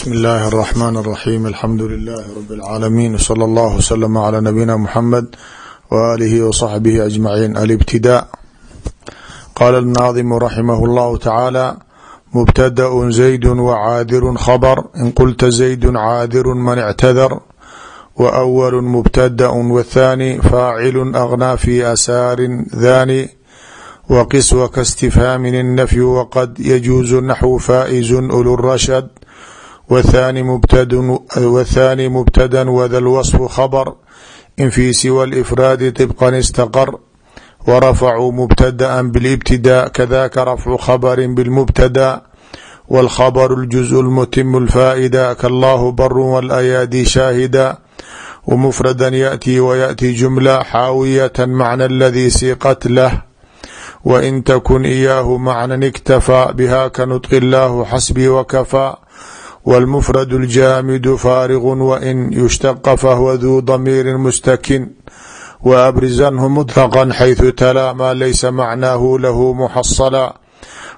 bsmi اllahi الرحmn الرaxيm alxamdu لilh rb العaalamiin wslى اllah wslm عlى nabiyina mxamed walihi wصaxbihi aجmaciin alibtidاء qala الnaadimu raximah اllahu tacaala mubtadaأ zayd wcaadiru khabr in qulta zayd caadiru man اctadar wأwl mubtadaأ wاthani faacilu aغnaa fi asaari dhani wqiswa kaاstifhaamin الnafyu wqad yajuuzu naxwu faa'izu ulu rashad wthani mubtada wda lwaصfu khabr in fi siwa اlifraadi طibqa istaqar warafacuu mubtada'a biاlibtidaa kadaka rafcu khabri bاlmubtada wاlkhabr اljuزء اlmutimu اlfaa'ida kallahu baru wاlayaadi shaahida wmufrada yaأtii wayaأti jumla xaawiyata macna اladii siqat lah wain takun iyaahu macnan اktafaa biha kanudqi اllahu xasbii wakafaa wاlmfrad اljaamidu faarigu wain yushtaqa fahwa duu damiiri mustakin waabrizanhu mطlqa xayثu talaa maa laysa macnaahu lahu muxasala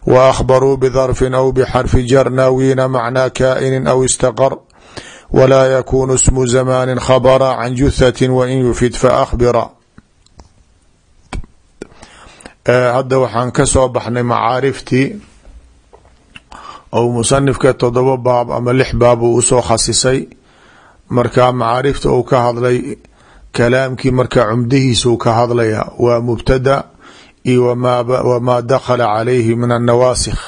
waأkhbaruu bdarfi aw bxarfi jar naawiina macnaa kaa'ini aw istaqar walaa yakunu smu zamaani khabra can juhati wain yufid faأkhbira hadda waxaan ka soo baxnay macaariftii ou musanifka todoba baab ama lix baab uu u soo khasisay marka macaarifta uu ka hadlay kalaamkii marka cumdihiisuu ka hadlaya waa mubtada iyo wamaa dakhala calayhi min annawaasikh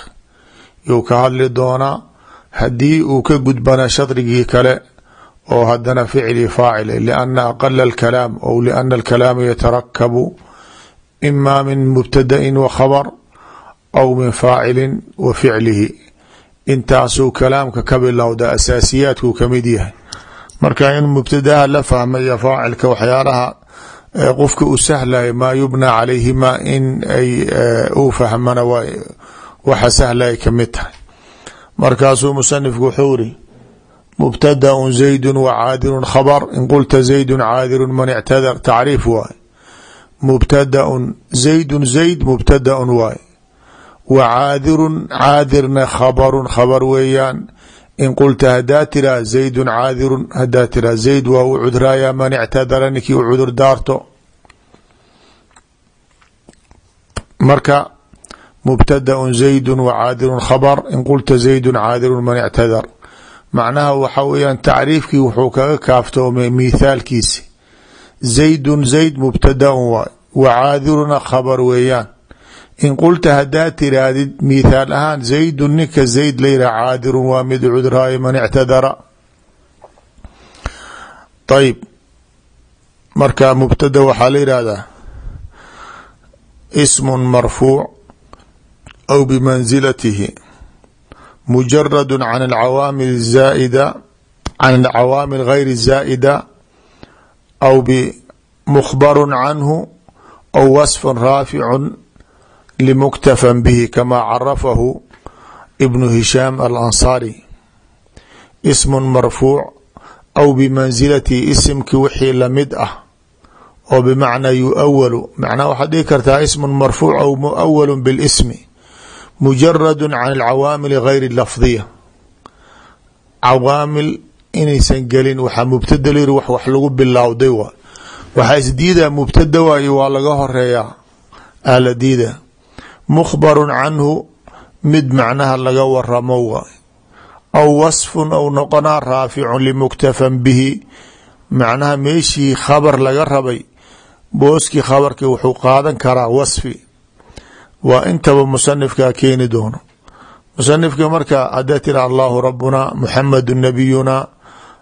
yuu ka hadli doonaa haddii uu ka gudbana shadrigii kale oo hadana ficli faacil lianna aqala alkalaam ou liana alkalaama yatarakabu ima min mubtadain wa khabr aw min faacilin wa ficlihi intaasuu kalaamka ka bilowda asaasiyaadkuu ka mid yahay. Marka in mubtadaha la fahma iyo faacilka qofka u sahlaya maa yubnaa calayhima in ay uu fahmana waxa sahlay ka mid tahay. Markaasuu musanifku wuxuu iri mubtadaun zaydu wacaadiru khabr in qulta zaydu caadiru man ictadar tacriif waay mubtadaun zaydun zayd mubtadaun waay wa caadirun caadirna khabarun khabar weeyaan. In qulta hadaa tiraa zaydun caadirun hadaa tiraa zayd waa u cudraaya man ictadara ninkii u cudur daarto. Marka mubtadaun zaydun wa caadirun khabar. In qulta zaydun caadirun man ictadar. Macnaha waxa weeyaan tacriifkii wuxuu kaga kaaftoomay mithaalkiisi zaydun zayd mubtadaun waay wa caadiruna khabar weeyaan in qulta hadaa tiraahdid mithaal ahaan zaydun ninka zayd layidhah caadirun waa mid cudraayo man ictadara ayb marka mubtada waxaa la yihahdaa ismun marfuuc aw bimansilatihi mujaradu can alcawaamil zaa'ida can alcawaamil gayri zaa'ida aw bmukhbaru canhu aw wasfun raaficun limuktafan bihi kamaa carafahu ibnu hishaam alansaari ismun marfuuc aw bimansilatihi isimkii wixii la mid ah oo bimacnaa yuawalu macnaa waxaad dhihi kartaa ismun marfuuc aw muawalu bilismi mujaradu can alcawaamili gayri lafdiya cawaamil inaysan gelin mubtada layiri wax wax lagu bilowday waa waxaa isdiidaa mubtada waayo waa laga horeeyaa ala diida mukhbarun canhu mid macnaha laga waramo waay aw wasfun ou noqonaa raaficun limuktafan bihi. Macnaha meeshii khabar laga rabay booskii khabarkii wuxuu qaadan karaa wasfi. Waa intaba musanifkaa keeni doono. Musanifka marka hadaa tira allahu rabuna muxamadu nabiyuna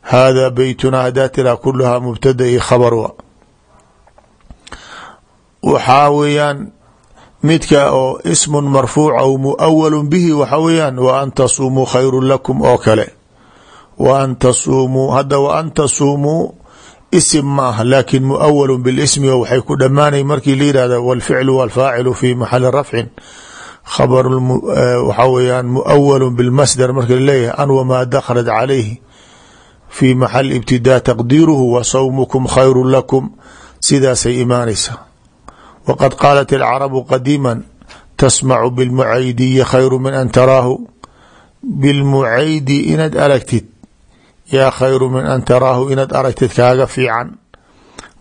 hada beytuna hadaa tira kuluhaa mubtada iyo khabar wa. Waxaa weeyaan midka oo ismun marfuuc aw muawalu bihi waxa weeyaan wa an tasuumuu khayru lakum oo kale. Wa an tasuumuu hadda wa an tasuumuu isim ma ah laakin muawalu bilismi o waxay ku dhammaanay markii la yihahda walficlu walfaacilu fi maxali rafcin khabar waxaa weeyaan muawalu bilmasdar marka la leeyahay an wamaa dakhalat calayhi fi maxal ibtidaa taqdiiruhu wa sawmukum khayru lakum sidaasay imaanaysaa wqad qaalat alcarabu qadiima tasmacu bilmucaydiyi khayru min an taraahu bilmucaydi inaad aragtid yaa khayru min an taraahu inaad aragtid kaaga fiican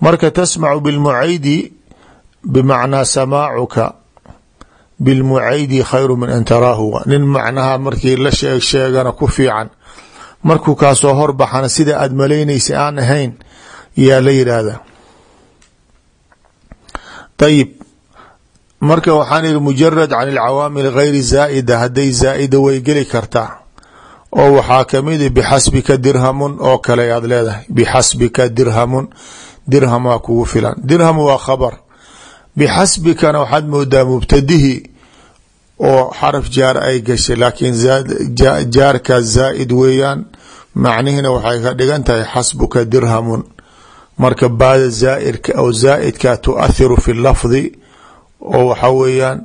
marka tasmacu bilmucaydi bimacnaa samaacuka bilmucaydi khayru min an taraahu nin macnaha markii la sheeg sheegana ku fiican markuu kaasoo horbaxana sida aad malaynaysa aan ahayn yaa la yidhaahdaa ayib marka waxaan ihi mujarad can ilcawaamil gayri zaa'ida hadday zaa'ida way geli kartaa. Oo waxaa ka mid bixasbika dirhamun oo kale aad leedahay bixasbika dirhamun dirham waa kugu filan. Dirham waa khabar. Bixasbikana waxaad moodaa mubtadihii oo xaraf jaar ay gashay laakiin jaarka zaa'id weeyaan macnihiina waxay ka dhigan tahay xasbuka dirhamun marka baada zaairka oo zaa'idka tuathiru fi lafdi oo waxa weeyaan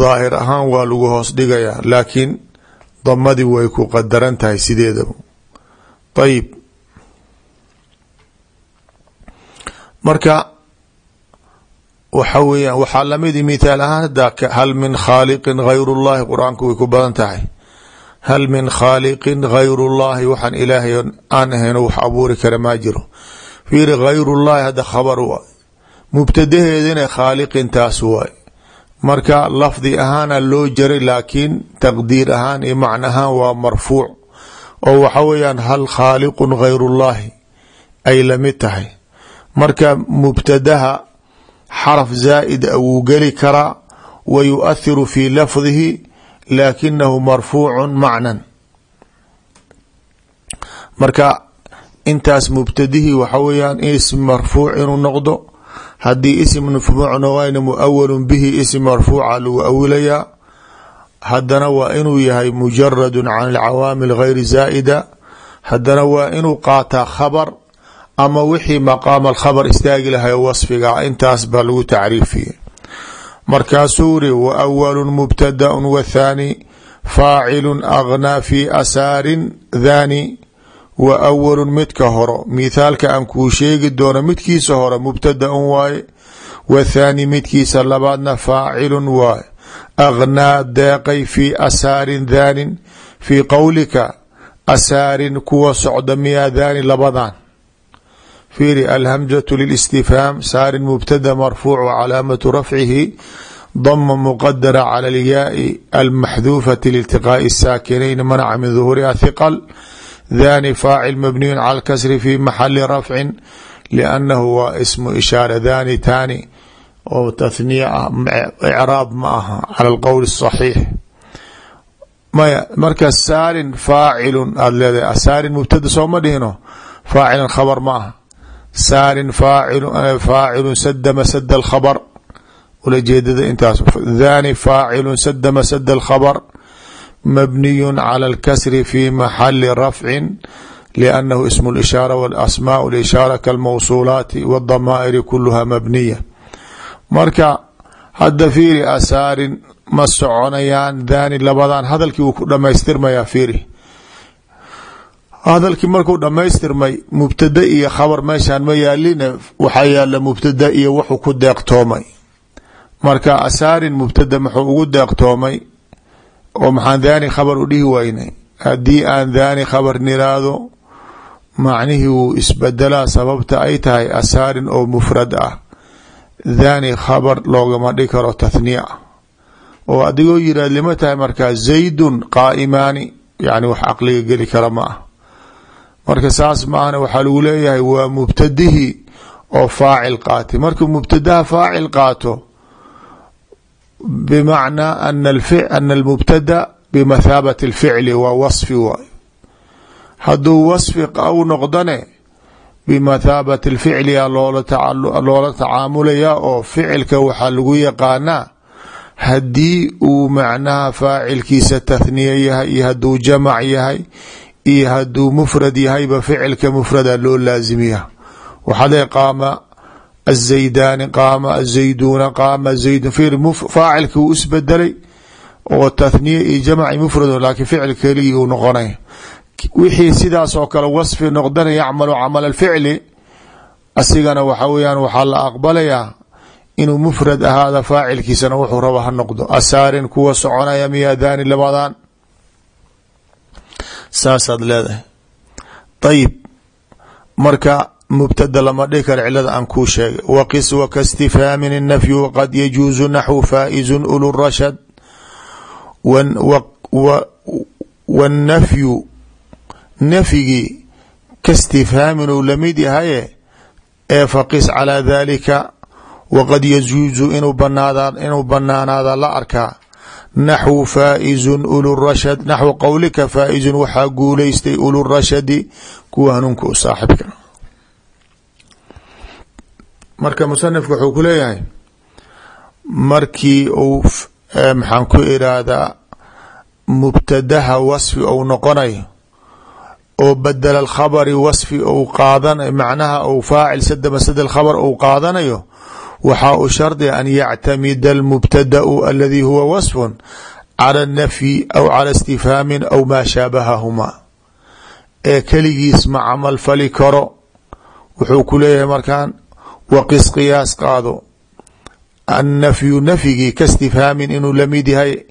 daahir ahaan waa lagu hoos dhigayaa laakiin damadii way ku qadaran tahay sideedaba ayib marka waxa weeyaan waxaa lamidi mithaal ahaan hadda hal min khaaliqin gayr اllahi qur'aanku way ku badan tahay hal min khaaliqin hayrullaahi waxaan ilaahay aan ahayn wax abuuri kara maa jiro fiiri hayrullaahi hadda khabar waay mubtadaheedina khaaliqintaas waay marka lafdi ahaana loo jaray laakiin taqdiir ahaan iyo macno ahaan waa marfuuc oo waxa weeyaan hal khaaliqun khayrullaahi ay la mid tahay marka mubtadaha xaraf zaa'id wuu geli karaa wa yuathiru fii lafdihi laakinahu marfuucu macnan. Marka intaas mubtadihii waxa weeyaan ism marfuuc inuu noqdo. Haddii ism mafmuucna wayna muawalun bihi ism marfuuca lagu awilayaa haddana waa inuu yahay mujaradu can alcawaamil gayri zaa'ida. Haddana waa inuu qaataa khabar ama wixii maqaam alkhabar istaagi lahay wasfiga. Intaas baa lagu tacriifiye markaasuu ri wa awalu mubtadaun wathaani faacilu agnaa fi asaarin thani wa awalu midka horo mithaalka aan kuu sheegi doono midkiisa hore mubtadaun waaye wathaani midkiisa labaadna faacilun waaye agnaa deeqay fi asaarin thaanin fii qowlika asaarin kuwa socda miyaa thani labadan fiiri alhamjatu lilistifhaam saarin mubtada marfuuc wcalaamatu rafcihi dama muqadara cala alyaai almaxduufati liiltiqaa'i saakinayn manaca min duhuuriha hiqal dani faacil mabniyun cala alkasri fi maxali rafcin liannahu waa ismu ishaara dani tani oo tahniya ah icraab ma aha cala alqowl asaxiix maya marka saalin faacilun aada leedahay saalin mubtada sooma dhihino faacilan khabar ma aha saarin faacilu sadama sad اkhabr ulajeedada intaas dhani faacilu sadama sad اlkhabr mabniyu calى اlkasri fi maxali rafci liannahu ism اlishaara walasmaaء اlishaara kalmawsuulaati wاdamaa'iri kuluha mabniya marka hadda fiiri asaarin ma soconayaan dhani labadan hadalkii wuu ku dhamaystirmayaa fiiri hadalkii markuu dhamaystirmay mubtada iyo khabar meeshaan ma yaalina waxaa yaalla mubtada iyo wuxuu ku deeqtoomay. Marka asaarin mubtada muxuu ugu deeqtoomay oo maxaan dhani khabar u dhihi waynay? Haddii aan dhani khabar niraado macnihii wuu isbedelaa sababta ay tahay asaarin oo mufrad ah. Dhani khabar loogama dhigi karo tathniya. Oo adigoo yirahd lima tahay markaa zaydun qaa'imaani? Yani wax caqliga geli kara ma ah marka saas maahna waxaa lagu leeyahay waa mubtadihii oo faacil qaatay markuu mubtadaha faacil qaato bimacnaa ana almubtada bimathaabati اlficli waa wasfi waay. Hadduu wasfi u noqdane bimathaabati اlficliya loola tacaamulayaa oo ficilka waxaa lagu yaqaanaa haddii uu macnaha faacilkiisa tathniya yahay iyo hadduu jamac yahay iyo haduu mfrad yahayba ficilka mfrada loo laazimiya waxaa le qaama الزaydaani qaama الزayduuna qaama zaydun fir faacilki uu isbedelay oo tathniya iyo jamci mfrad laakiin ficil keligii uu noqonay wixii sidaas oo kale wasfi noqdana yacmalu camal الficli asigana waxa weyaan waxaa la aqbalayaa inuu mfrad ahaada faacilkiisana wuxuu raba ha noqdo asaarin kuwa soconaya miyaadaani labadan saasaad leedahay ayib marka mubtada lama dhihi karo cilada aan kuu sheegay waqis waka istifhaamin الnafyu waqad yajuuzu naxwu faa'izu ulu rashad wاnnafyu nafyigii kaistifhaamin uu lamid yahaye ee faqis calىa dalika waqad yajuuzu inuu banaanaada la arkaa naxwu faa'izu ulu rashad naxwu qowlika faaizun waxaa guulaystay ulu rashadi kuwa hanuunka u saaxibka marka musanifka wuxuu ku leeyahay markii uu maxaan ku iraahdaa mubtadaha wasfi ou noqonayo oo badela alkhabari wasfi ou qaadan macnaha ou faacil sada masada alkhabar ou qaadanayo waxaa u shardi an yactamida almubtadau aladi huwa wasfun cala anafyi aw cala istifhaamin aw maa shaabahahuma. Ee keligiis ma camal fali karo. Wuxuu ku leeyahay markaan waqis qiyaas qaado. Annafyu nafyigii ka istifhaamin inuu la mid yahay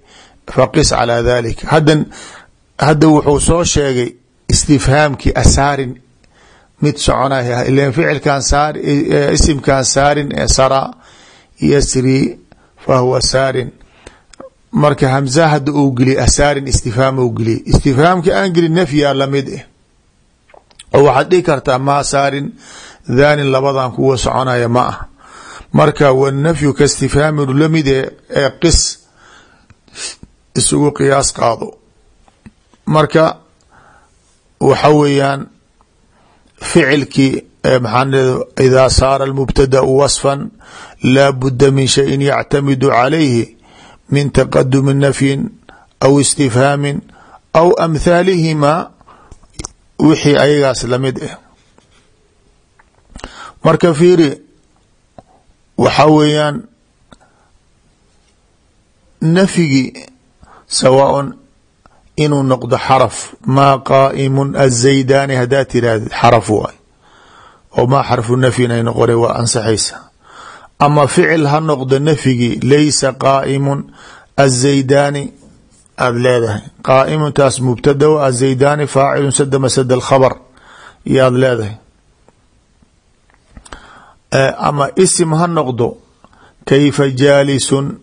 faqis calaa dalik hadda hadda wuxuu soo sheegay istifhaamkii asaarin mid soconaya ilan ficilkan saar isimkan saarin ee sara yasri fahuwa saarin. Marka hamza hadda uu geliy asaarin istifhaam uu geliyay istifhaamkii aan gelin nafyaa la mid eh. Oo waxaad dhihi kartaa maa saarin dhanin labadan kuwa soconaya ma ah. Marka wanafyu ka istifhaamiu la mid e ee qis isugu qiyaas qaado. Marka waxa weeyaan ficilkii maxaa idaa saara mubtadau wasfan laa budda min shayin yactamidu calayhi min taqadumi nafyin aw istifhaamin aw amthaalihima wixii ayagaas la mid ah marka fiiri waxaa weeyaan nafyigii sawaaء inuu noqdo xaraf. Maa qaaimun azaydani haddaad tirahdid xaraf waay. Oo maa xarfu nafyin ay noqona waa ansaxaysa. Ama ficil ha noqdo nafyigii laysa qaaimun azaydani aada leedahay. Qaaimuntaas mubtada azaydani faacilun sada masada alkhabr yaad leedahay. Ama isim ha noqdo kayfa jaalisun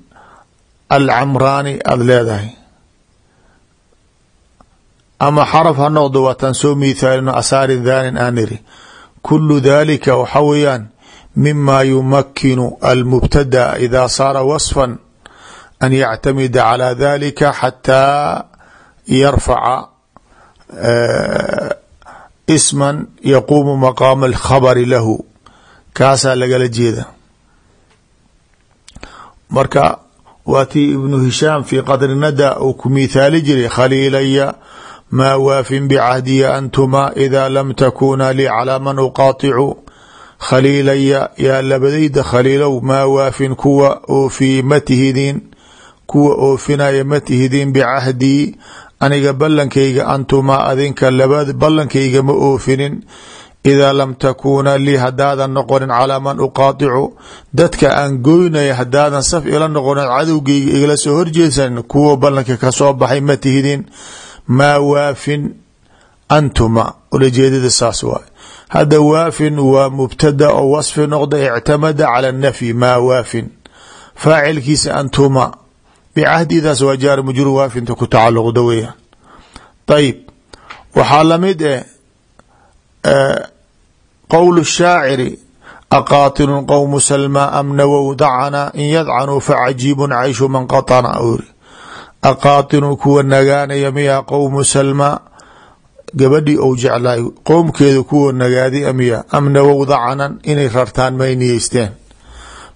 alcamraani aada leedahay ama xaraf ha noqdo waataan soo miithaalino asaari dhanin aan iri kulu dalika waxa weeyaan mima yumakinu almubtada ida saara wasfan an yactamida calى dalika xataa yarfaca isman yaquumu maqaama alkhabari lahu. Kaasaa lagala jeeda. Marka waa tii ibnu hishaam fi qadri nada uu ku miithaali jiray khaliilaya maa waafin bicahdiya antuma ida lam takuna lii calaa man uqaaticu khaliilaya yaa labadayda khaliilow maa waafin kuwa oofiye ma tihidiin kuwa oofinaya ma tihidiin bicahdii aniga ballankayga antumaa adinka labad ballankayga ma oofinin idaa lam takuuna lii haddaadan noqonin calaa man uqaaticu dadka aan goynaya haddaadan saf ila noqonin cadowgeyga igala soo horjeesan kuwa ballanka ka soo baxay ma tihidiin maa waafin antuma ulajeedada saas waay. Hadda waafin waa mubtada oo wasfi noqda ictamada cala nafyi maa waafin. Faacilkiisa antuma bicahdidaas waa jaar mujruur waafinta ku tacaluqda weyaan ayib waxaa la mid eh qowl shaaciri aqaatilun qowmu salmaa am nawow dacana in yadcanuu facajiibun cayshu man qaطana uri aqaatilun kuwa nagaanaya miyaa qowmu salmaa gabadhii ou jeclaay qowmkeeda kuwa nagaadi miya am nawow inay rartaan may niyeysteen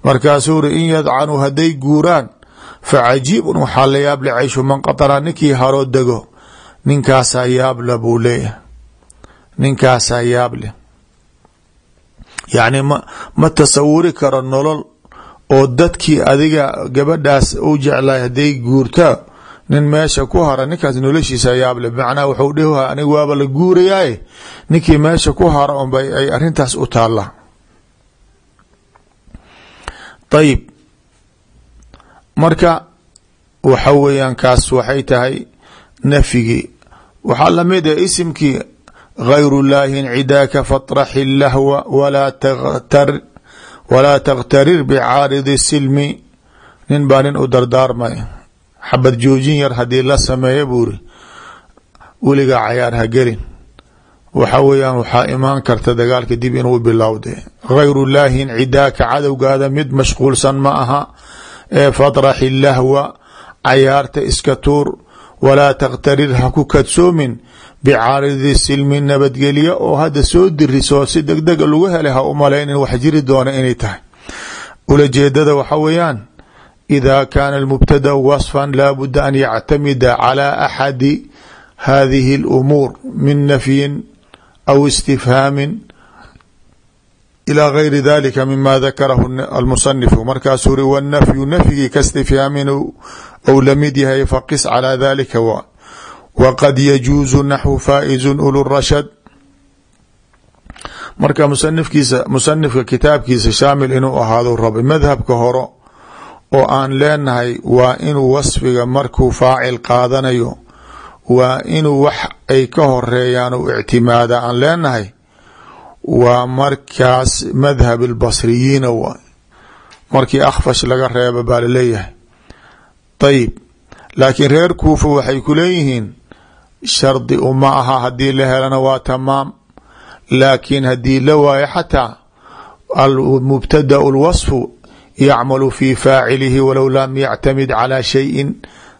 markaasuu in yadcanuu hadday guuraan facajiibun waxaa la yaable cayshu man qaطana ninkii haroo dego ninkaasaa yaabla buu leeyahay ninkaasaa yaable yacni ma ma tasawuri karo nolol oo dadkii adiga gabadhaas u jeclay hadday guurtaa nin meesha ku hara ninkaas noloshiisa yaable bimacnaa wuxuu dhihi aniga waaba la guurayaaye? Ninkii meesha ku hara unbay ay arrintaas u taallaa ayib marka waxa weeyaan kaas waxay tahay nafyigii. Waxaa la mid ah isimkii gayru llaahi incidaaka faطraxi lahwa walaa takhtarir bicaaridi silmi. Nin baa nin u dardaarmay xabad joojin yar haddii la sameeya buuri weligaa cayaar ha gelin. Waxa weeyaan waxaa imaan karta dagaalka dib inuu bilowde. Gayru llaahi incidaaka cadowgaada mid mashquulsan ma aha. Ee faطraxi lahwa cayaarta iska tuur. Walaa takhtarir ha ku kadsoomin. Bicaaridi silmi nabadgelya oo hadda soo dirisoo si degdega lagu helay ha u malaynin wax jiri doona inay tahay. Ulajeedada waxa weeyaan ida kaana almubtada wasfan laabuda an yactamida calى axadi hadihi اlumuur min nafyin aw istifhaamin ilى gayri dalika mima dakarahu almusanifu markaasuu uri wاnafyu nafyigii ka istifhaamin ou lamid yahay faqis calى dalika wa wqad yajuuzu naxwu faa'izu ulu rashad marka musanifkiisa musanifka kitaabkiisa shaamil inuu ahaado rabay madhabka horo oo aan leenahay waa inuu wasfiga markuu faacil qaadanayo waa inuu wax ay ka horeeyaan u ictimaada. Aan leenahay waa markaas madhab albasriyiina waay markii akhfash laga reeba baa la leeyahay ayib laakiin reer kuufa waxay ku leeyihiin shardi uma aha haddii la helana waa tamaam. Laakiin haddii la waayo xataa almubtada lwasfu yacmalu fi faacilihi walow lam yactamid calى shayin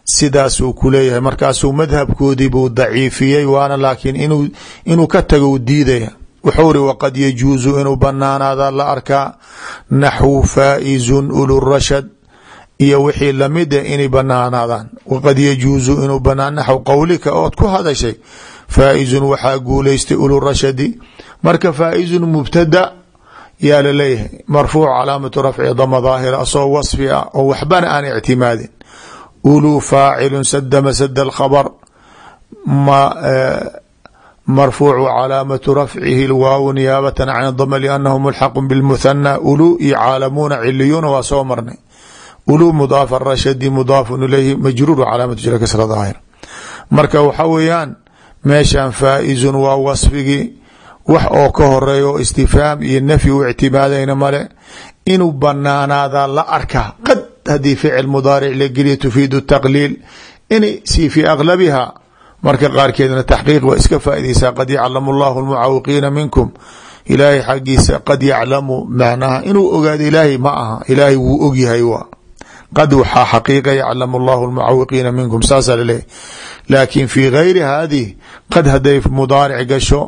sidaasuu ku leeyahay. Markaasuu madhabkoodii buu daciifiyey waana laakiin inuu ka tago diidaya. Wuxuu ri waqad yajuuzu inuu banaanaada la arkaa naxwu faa'izun ulurashad iyo wixii lamida inay banaanaadaan waqad yajuuzu inuu banaan naxw qowlika ood ku hadashay faaizun waxaa guulaystay ulurashadi marka faaizun mubtada yaa la leeyahay marfuuc calaamatu rafci dama daahira asoo wasfi ah oo waxbana aan ictimaadin. Uluu faacilun sada masada alkhabr marfuucu calaamatu rafcihi lwaaw niyaabatan can dama liannahu mulxaqu bilmuthana uluu iyo caalamuuna ciliyuuna waa soo marnay. Uluu mudaaf arashadi mudaafun ilayhi majruur calaamatu jira kasra daahir marka waxa weeyaan meeshan faaizun waa wasfigii wax oo ka horreeya oo istifhaam iyo nafyi u ictimaadayna male inuu banaanaada la arkaa qad haddii ficil mudaaric la geliya tufiidu taqliil in si fi aglabiha marka qaarkeedna taxqiiq waa iska faaideysaa qad yaclamu allahu lmucaawiqiina minkum ilaahay xaggiisa qad yaclamu macnaha inuu ogaado ilaahay ma aha ilaahay wuu ogyahay wa qad waxaa xaqiiqa yaclamu allahu lmucaawiqiina minkum saasaa laleeyahy laakin fi gayri haadihi qad hadday mudaaric gasho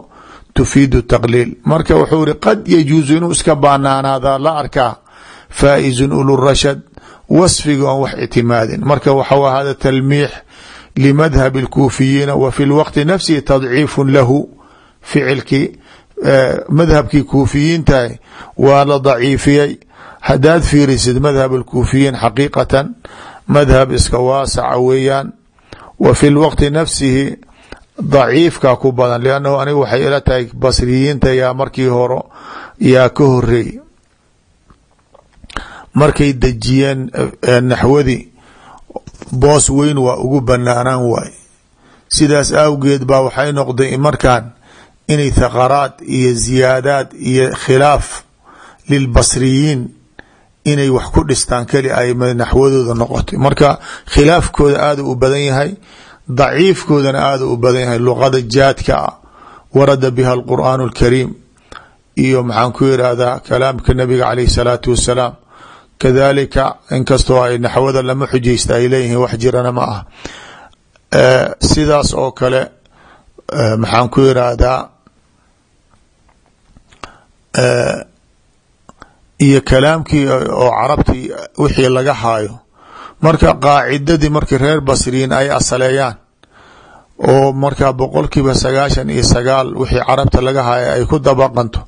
tufiidu taqliil. Marka wuxuu iri qad yajuusu inuu iska banaanaada la arkaa. Faaizun ulurashad wasfiga on wax ictimaadin marka waxaa hada talmiix limadhab اlkuufiyiina wa fi lwaqti nafsihi tadciifu lahu ficilkii madhabkii kuufiyiintahay waa la daciifiyey. Hadaad fiirisid madhab اlkuufiyiin xaqiiqatan madhab iska waasaca weeyaan. Wa fi lwaqti daciifka ku badan lannahu aniga waxay ila tahay basriyiinta yaa markii horo yaa ka horeey markay dejiyeen naxwadii boos weyn waa ugu banaanaan waay. Sidaas awgeed baa waxay noqday markaan inay thaqaraad iyo ziyaadaad iyo khilaaf lilbasriyiin inay wax ku dhistaan keli ay naxwadooda noqotay. Marka khilaafkooda aada u badan yahay daciifkoodana aada u badan yahay luqada jaadka warada biha alqur'aan alkariim. Iyo maxaan ku irahdaa kalaamka nabiga caleyh salaatu wassalaam kadalika inkastoo ay naxwada lama xujaysta ay leeyihiin wax jirana ma ah sidaas oo kale maxaan ku irahdaa iyo kalaamkii oo carabtii wixii laga haayo marka qaacidadii markii reer basriyiin ay asaleeyaan oo markaa boqolkiiba sagaashan iyo sagaal wixii carabta laga haya ay ku dabaqanto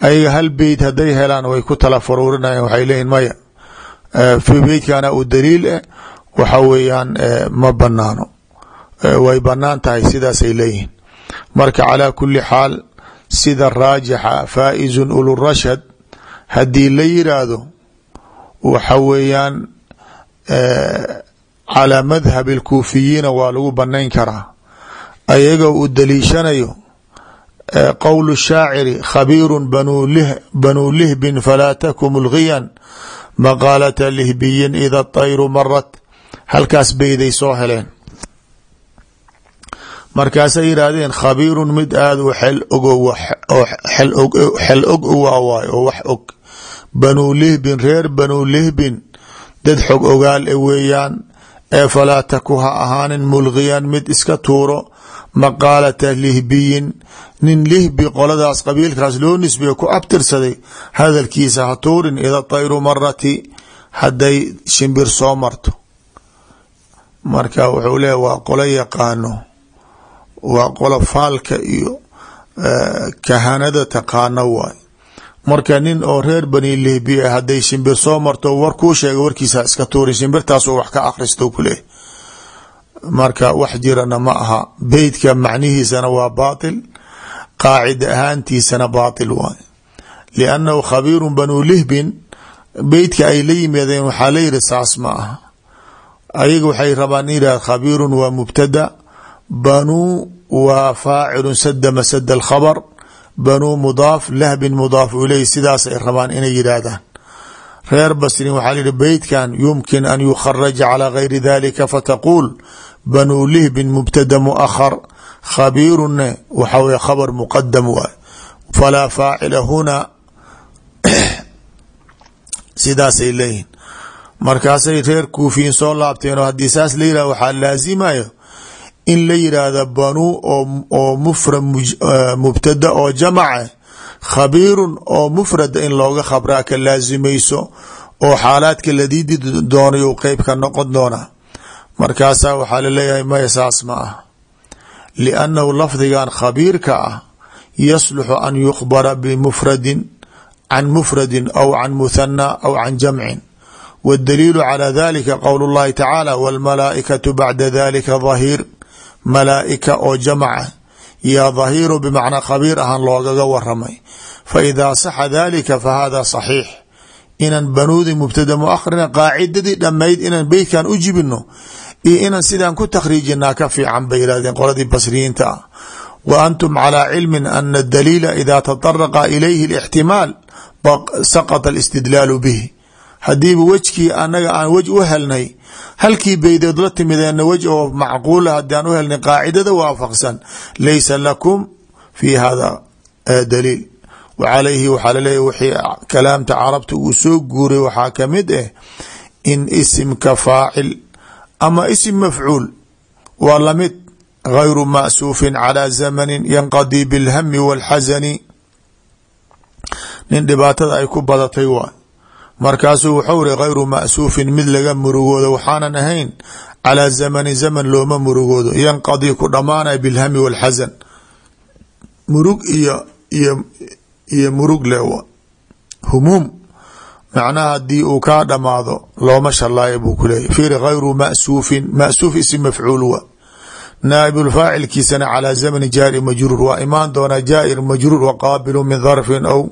ayaga hal beyt hadday helaan way ku tala faruurinayan waxay leeyihiin maya fi beytkana u daliil eh? Waxa weeyaan ma banaano way bannaan tahay sidaasay leeyihiin. Marka calaa kuli xaal sida raajixa faaizun ulurashad haddii la yiraahdo waxa weeyaan calى madhab اlkuufiyiina waa lagu banayn karaa ayaga uu daliishanayo qowl shaaciri khabiiru banuu lihbin falaa taku mulgiyan maqaalata lihbiyin ida طayru marat halkaas beyday soo heleen markaasay yidhaahdeen khabiirun mid aada u xel ogo xel og u waawaay oo wax og banuu lihbin reer banuu lihbin dad xog ogaal e weeyaan ee falaa taku ha ahaanin mulgiyan mid iska tuuro maqaalata lihbiyin nin lihbi qoladaas qabiilkaas loo nisbiye ku abtirsaday hadalkiisa ha tuurin ida tayru marati hadday shimbir soo marto. Marka wuxuu leeya waa qolo yaqaano waa qolo faalka iyo kahanada taqaano waay marka nin oo reer bani lihbi ah hadday shimbir soo marto war kuu sheega warkiisa iska tuurin shimbirtaasoo wax ka akhristo kuleeyahy marka wax jirana ma aha. Beytka macnihiisana waa baatil qaacida ahaantiisana baatil waay. Liannahu khabiirun banuu lihbin beytka ay la yimaadeen waxaa la yihi saas ma aha. Ayaga waxay rabaan in yihah khabiirun waa mubtada banuu waa faacilun sada masada alkhabr banuu mudaaf lahbin mudaaf ileyh sidaasay rabaan inay yidhaahdaan. Reer basrin waxaa la yihi yumkin an yukharaja calى gayri dalika fataquul banuu lihbin mubtada muahar khabiirune waxa wey khabr muqadam waay. Falaa faacila huna sidaasay leeyihiin markaasay reer kuufiyin soo laabteen oo haddii saas la yihah waxaa in la yidhaahda banuu oo mufrad mubtada oo jamaca khabiirun oo mufrada in looga khabraa ka laazimayso oo xaalaadka ladiidi doonay u qeyb ka noqon doonaa markaasaa waxaa laleeyahay maya saas ma ah liannahu lafdigan khabiirka ah yasluxu an yukhbara bimufradin can mufradin aw can muthana aw can jamcin waاdaliilu calى dalika qowl اllahi tacaala wاlmalaaئikatu bacda dalika dhahiir malaa'ika oo jamca yaa dhahiiru bimacnaa khabiir ahaan loogaga waramay fa idaa saxa dalika fa hada saxiix. Inaan banuudi mubtada muahrina qaacidadii dhammayd inaan beytkan u jibino iyo inaan sidaan ku takhriijinaa ka fiican bay yidhahdeen qoladii basriyiinta. Ah wa antum calaa cilmin ana daliila idaa tataraqa ilayhi alixtimaal saqata alistidlaalu bihi. Haddiiba wejkii anaga aan wej u helnay halkii baydeed la timideen waj oo macquula ah, hadaan u helna qaacidada waafaqsan laysa lakum fi hada e, daliil. Wacalayhi waxaa laleeya wixii kalaamta carabta uu soo guuray waxaa ka mid ah in isimka faacil ama isim mafcuul waa la mid gayru ma'suufin calaa zamanin yanqadii bilhami walxasani nin dhibaatada ay ku badatay waay markaasuu wuxuu ri gayru ma'suufin mid laga murugoodo waxaanan ahayn calaa zamani zaman looma murugoodo. Yanqadii ku dhammaanaya bilhami walxasan. Murug iyo iyo iyo murug le humuum macnaha haddii uu kaa dhamaado looma shallaayo buu ku leeyay fiiri gayru ma'suufin ma'suuf isim mafcuul wa. Naaibulfaacilkiisana calaa zamani jaari majruur waa imaan doonaa jaair majruur waqaabilu min darfin aw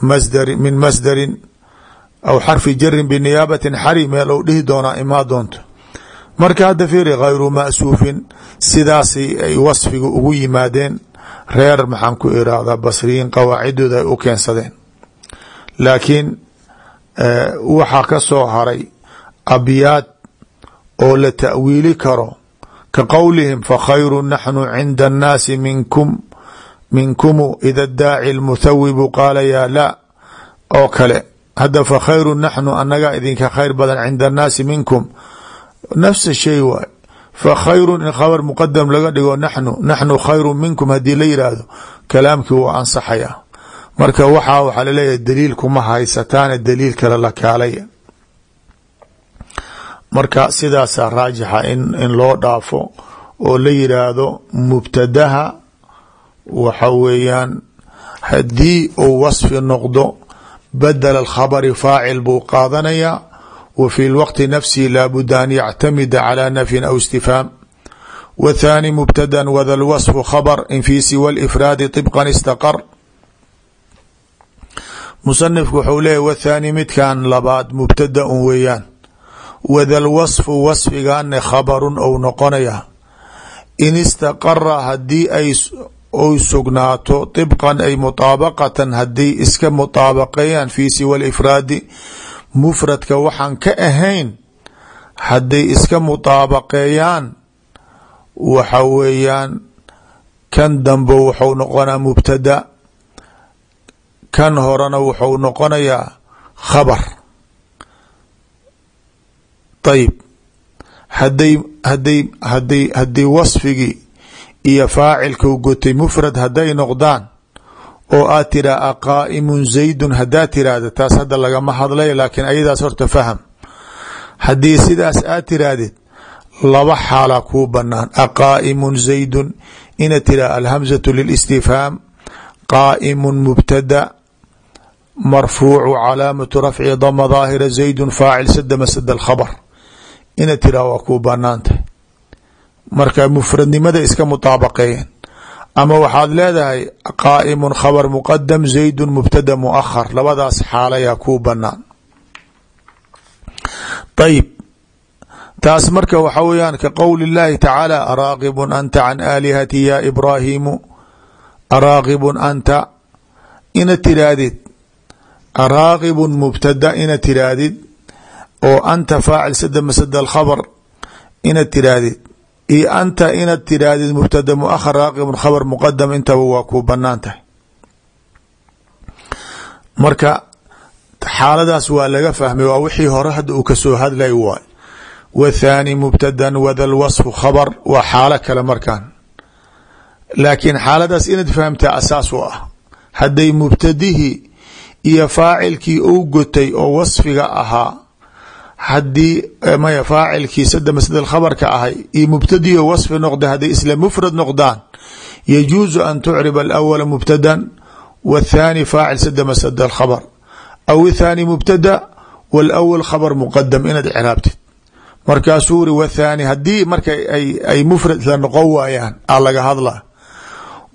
masdarin min masdarin aw xarfi jarin biniyaabatin xari meel ou dhihi doonaa imaa doonto marka hadda fiiri gayru ma'suufin sidaasay ay wasfiga ugu yimaadeen reer maxaan ku iraahdaa basriyiin qawaacidooda ay u keensadeen laakiin waxaa ka soo haray abyaad oo la ta'wiili karo ka qowlihim fakhayru naxnu cinda annaasi minkum minkumu ida daaci lmuthawibu qaala yaa laa oo kale hadda fakhayru naxnu annagaa idinka khayr badan cinda annaasi minkum. Nafsa shay waay fakhayru in khabar muqadam laga dhigo naxnu naxnu khayru minkum haddii la yidhaahdo kalaamkii wuu ansaxaya. Marka waxaa waxaa la leeyahay daliil kuma haysataane daliil kale la kaalaya. Marka sidaasaa raajixa in in loo dhaafo oo la yidhaahdo mubtadaha waxa weeyaan haddii uu wasfi noqdo badela alkhabri faacil buu qaadanayaa wa fi lwaqti nafsihi laabuda an yactamida calى nafyin aw istifhaam w thaani mubtada wada lwasfu khabr in fi siwa lifraadi طibqa istaqar musanifku wuxuu leeyahy wthaani midkan labaad mubtada un weeyaan wada lwasfu wasfigaana khabarun ou noqonaya in istaqara haddii ay oy sugnaato طibqan ay mutaabaqatan hadday iska mutaabaqeeyaan fii siwa ifraadi mufradka waxaan ka ahayn hadday iska mutaabaqeeyaan waxa weeyaan kan dambe wuxuu noqonaa mubtada kan horena wuxuu noqonayaa khabar. Ayib haday haday haday haddii wasfigii iyo faacilkau gotay mufrad hadday noqdaan oo aad tiraa aqaa'imun zaydun haddaad tiraahda taas hadda lagama hadlay laakiin ayadaas horta faham. Haddii sidaas aad tiraahdid laba xaalaa kuu banaan aqaa'imun zaydun ina tiraa alhamzatu lilistifhaam qaa'imun mubtada marfuucu calaamatu rafci dama daahira zaydun faacil sada masada alkhabr ina tiraa waa kuu banaantah marka mufradnimada iska mutaabaqeeyeen ama waxaad leedahay qaa'imun khabar muqadam zaydun mubtada muahar labadaas xaalayaa kuu banaan ayib taas marka waxa weyaan ka qowli اllahi tacaala araaqibun anta can aalihati ya ibraahimu araaqibun anta? Ina tiraahdid araaqibun mubtada ina tiraahdid oo anta faacil sada masada alkhabr ina tiraahdid iyo anta inaad tiraahdid mubtada muahar raaqibun khabar muqadam intaba waa kuu bannaan tahay. Marka xaaladaas waa laga fahmay waa wixii hore hadda uu ka soo hadlay waay wathaani mubtadan wada lwasfu khabar waa xaalo kale markaan. Laakiin xaaladaas inaad fahamtaa asaas u ah. Hadday mubtadihii iyo faacilkii ou gotay oo wasfiga ahaa haddii maya faacilkii sada masdal khabarka ahay iyo mubtadii o wasfi noqda hadday isla mufrad noqdaan yajuusu an tucrib alawala mubtadan wاthaani faacil sada masada alkhabr aw ithaani mubtada wاlawal khabr muqadam inaad icraabtid. Markaasuu uri wthaani haddii marka ay mufrad isla noqon waayaan a laga hadla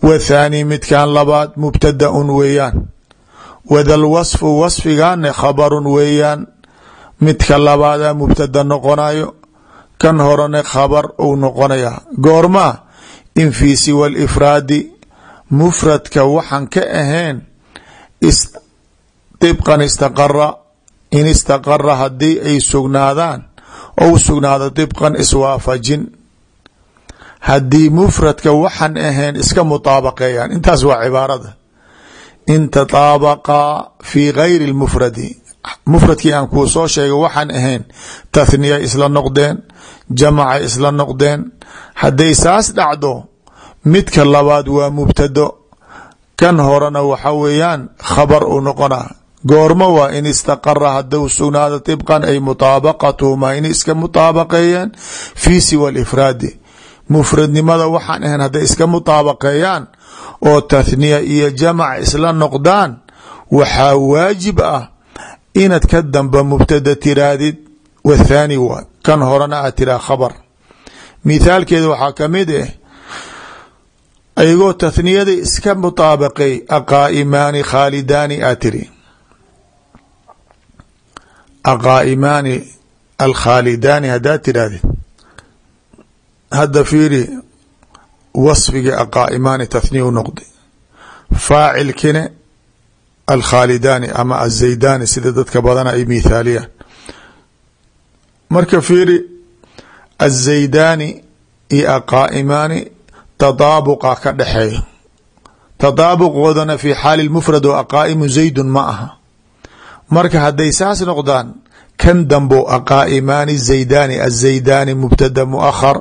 wthaani midkan labaad mubtadaun weeyaan wada lwasfu wasfigaana khabarun weeyaan midka labaada mubtada noqonayo kan horena khabar uu noqonaya goormaa in fii siwa ifraadi mufradka waxaan ka ahayn ibqan istaqara in istaqara haddii ay sugnaadaan ou sugnaado ibqan iswaafajin. Haddii mufradka waxaan ahayn iska mutaabaqeeyaan intaas waa cibaarada. In tataabaqaa fi gayri mufradi mufradkii aan kuu soo sheegay waxaan ahayn tathniya isla noqdeen jamaca isla noqdeen. Hadday saas dhacdo midka labaad waa mubtado. Kan horena waxa weeyaan khabar uu noqona. Goormo waa in istaqara haduu sugnaado ibqan ay mutaabaqatuhumaa in iska mutaabaqeeyeen fii siwa ifraadi mufradnimada waxaan ahayn hadday iska mutaabaqeeyaan oo tathniya iyo jamac isla noqdaan waxaa waajib ah inaad ka damba mubtada tiraadid wathaani waa kan horena aad tiraa khabar mithaalkeeda waxaa ka mid ah ayagoo tathniyada iska mutaabaqey aqaa'imaani khaalidaani aad tiri aqaa'imaani alkhaalidaani haddaad tirahdid hadda fiiri wasfigii aqaa'imaani tathniya u noqday faacilkine alkhaalidaani ama azaydaani sida dadka badana ay mithaaliyaan. Marka fiiri azaydaani iyo aqaa'imaani tadaabuqa ka dhexeeyo tadaabuqoodana fi xaali mufrad oo aqaa'imu zaydun ma aha. Marka hadday saas noqdaan kan dambo aqaa'imaani zaydaani azaydaani mubtada muahar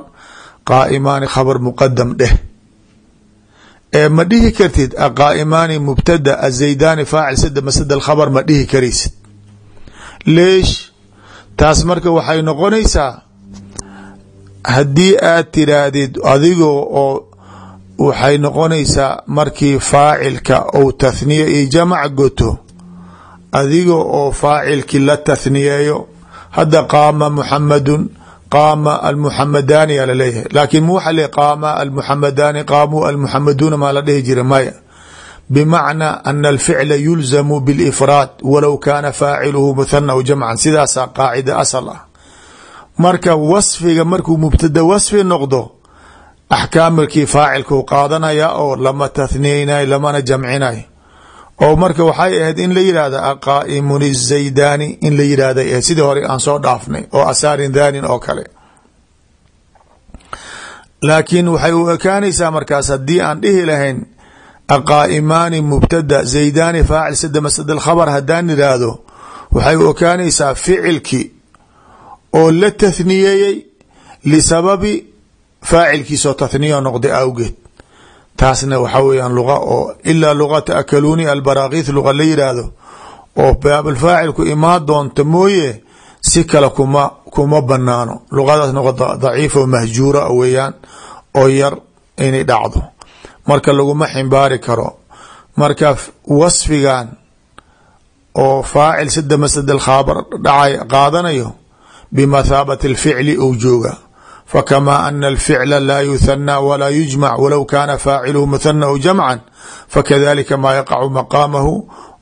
qaa'imaani khabar muqadam dheh ma dhihi kartid aqaa'imaani mubtada azaydaani faacil sada masada alkhabar ma dhihi karaysid? Leesh taas marka waxay noqonaysaa haddii aad tiraahdid adigoo oo waxay noqonaysaa markii faacilka ou tathniya iyo jamac goto adiga oo faacilkii la tathniyeeyo hadda qaama muxamadun qaama almuxamadaani yaa la leeyahay laakiin ma waxa le qaama almuxamadaani qaamuu almuxamaduuna maa la dhihi jira maya. Bimacnaa ana alficla yulzamu bilifraad walow kaana faaciluhu muthana w jamcan. Sidaasaa qaacida asal ah. Marka wasfiga markuu mubtada wasfi noqdo axkaamalkii faacilkuu qaadanaya oo lama tathniyeynayo lamana jamcinayo oo marka waxay ahayd in la yidhahda aqaa'imun الzaydani in la yidhahday ahayd sidii hore aan soo dhaafnay oo asaarin dhanin oo kale. Laakiin waxay u ekaanaysaa markaas haddii aan dhihi lahayn aqaa'imaani mubtada zaydani faacil sada masad khabr haddaan idhaahdo waxay u ekaanaysaa ficilki oo la tathniyeeyey lisababi faacilkiisoo tathniya noqday awgeed taasna waxaa weyaan luga oo ilaa lugata akaluni albaraakiith luga la yidhaahdo oo baablfaacilku imaan doonta mooye si kale kuma kuma banaano luqadaas noqo daciif oo mahjuura weeyaan oo yar inay dhacdo. Marka laguma ximbaari karo. Marka wasfigan oo faacil sada masad alkhabar dhacay qaadanayo bimathaabati alficli ou jooga fakamaa ana alficla laa yuhanaa walaa yujmac walow kaana faaciluhu muhana u jamcan fakadalika maa yaqacu maqaamahu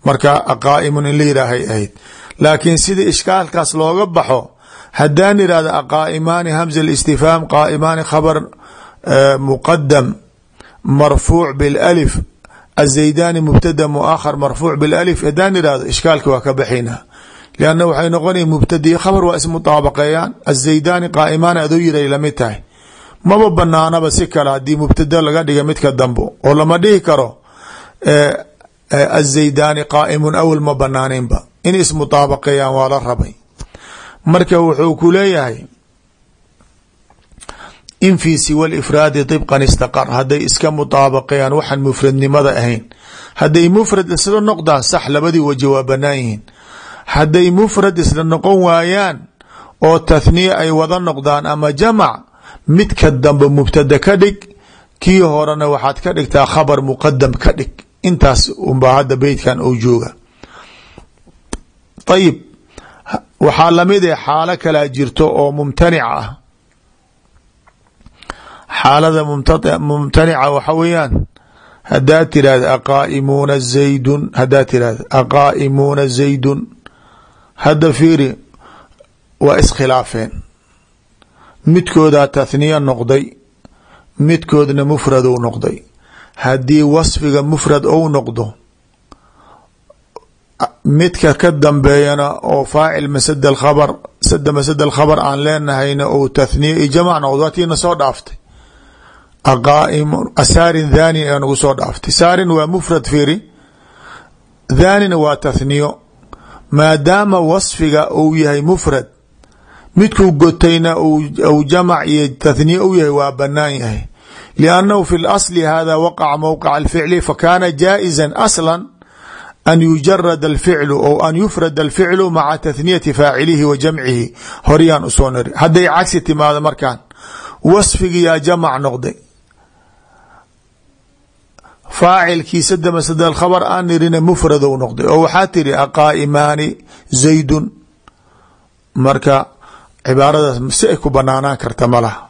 marka aqaa'imun in la yihaahay ahayd laakiin sida ishkaalkaas looga baxo haddaan irahda aqaa'imaani hamza istifhaam qaa'imaani khabar muqadam marfuuc bilalif azaydani mubtada muakhar marfuuc bilalif haddaan irahdo ishkaalka waa ka baxaynaa lanna waxay noqonaya mubtadii khabar waa ismutaabaqeeyaan azaydani qaa'imaani adoo yiray la mid tahay maba banaanaba si kale haddii mubtada laga dhiga midka dambo oo lama dhihi karo azaydani qaa'imun awel ma banaaninba in ismutaabaqeeyaan waa la rabay marka wuxuu ku leeyahay in fii siwa ifraadi طibqan istaqar hadday iska mutaabaqeeyaan waxaan mufradnimada ahayn hadday mufrad isla noqdaan sax labadii waje waa banaan yihiin hadday mufrad isla noqon waayaan oo tathniya ay wada noqdaan ama jamac midka dambe mubtada ka dhig kii horena waxaad ka dhigtaa khabar muqadam ka dhig. Intaas unbaa hadda beytkan uu jooga. Ayib waxaa la mid eh xaalo kalaa jirto oo mumtanica ah. Xaalada mumtanica waxa weeyaan hadaad tirahda aqaa'imuuna zaydun hadaad tirahda aqaa'imuuna zaydun hadda fiiri waa iskhilaafeen. Midkoodaa tathniya noqday midkoodna mufradou noqday. Haddii wasfiga mufrad ou noqdo midka ka dambeeyana oo faacil masad khabr sada masad alkhabr aan leenahayna ou tathniya iyo jamac noqdo waatiina soo dhaaftay. Aqaa'imu asaarin dhani ee nagu soo dhaaftay. Saarin waa mufrad fiiri dhanina waa tathniyo maadaama wasfiga uu yahay mufrad midkuu gotayna u jamac iyo tathniye u yahay waa banaan yahay. Liannahu fi lasli hada waqaca mowqaca alficli fakana jaa'iza asla an yujarad alficlu ou an yufrad alficlu maca tathniyati faacilihi wa jamcihi. Horyaan u soo niri hadday cagsi timaado markaan wasfigiyaa jamac noqday faacilkii sadama sada khabr aan nirina mufradow noqday. Oo waxaa tiri aqaa'imaani zaydun. Marka cibaaradaas si ay ku banaanaan karta ma laha.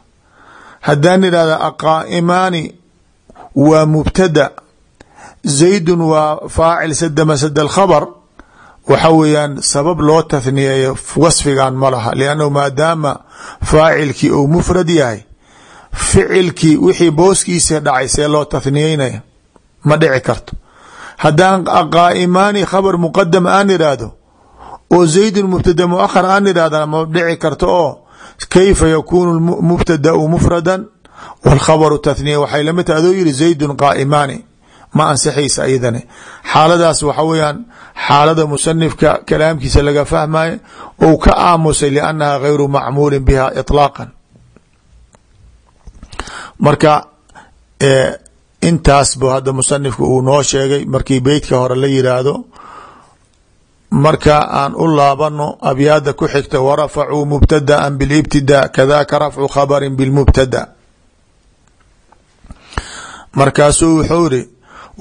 Haddaan idhahda aqaa'imaani waa mubtada. Zaydun waa faacil sadama sada alkhabr waxa weeyaan sabab loo tathniyeeyo wasfigan ma laha liannahu maadaama faacilkii uu mufrad yahay ficilkii wixii booskiisa dhacay see loo tathniyeynaya ma dhici karto. Haddaan aqaa'imaani khabar muqadam aan idhaahdo oo zaydun mubtada muahar aan idhahdana ma dhici karto oo kayfa yakuunu mubtadau mufradan wاlkhabru tathniya waxay la mid tahay adoo yihi zaydun qaa'imaani ma ansixaysa ayadane xaaladaas waxa weeyaan xaalada musanifka kalaamkiisa laga fahmayo ou ka aamusay liannaha gayru macmuulin biha iطlaaqan intaas bu hadda musanifka uu noo sheegay markii beytka hore la yiraahdo marka aan u laabano abyaada ku xigta warafacuu mubtadaan bilibtidaa kadaka rafcu khabari bilmubtada. Markaasuu wuxuu iri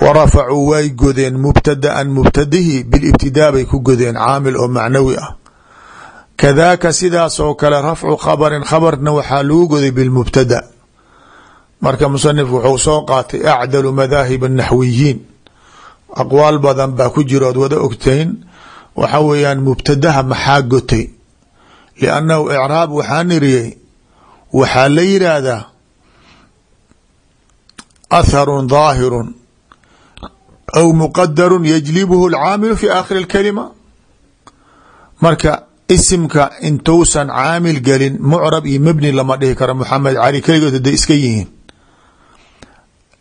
warafacuu way godeen mubtadaan mubtadihi bilibtidaa bay ku godeen caamil oo macnawi ah. Kadaaka sidaas oo kale rafcu khabarin khabarna waxaa lagu goday bilmubtada marka musanif wuxuu soo qaatay acdalu madaahib اnaxwiyiin aqwaal badan baa ku jira ood wada ogtayn. Waxa weeyaan mubtadaha maxaa gotay liannahu icraab waxaan iriyey waxaa la yiraahdaa atharun daahirun aw muqadarun yajlibuhu alcaamilu fi aakhiri اlkalima marka isimka intuusan caamil gelin mucrab iyo mebni lama dhihi karo. Maxamed cali keligood haday iska yihiin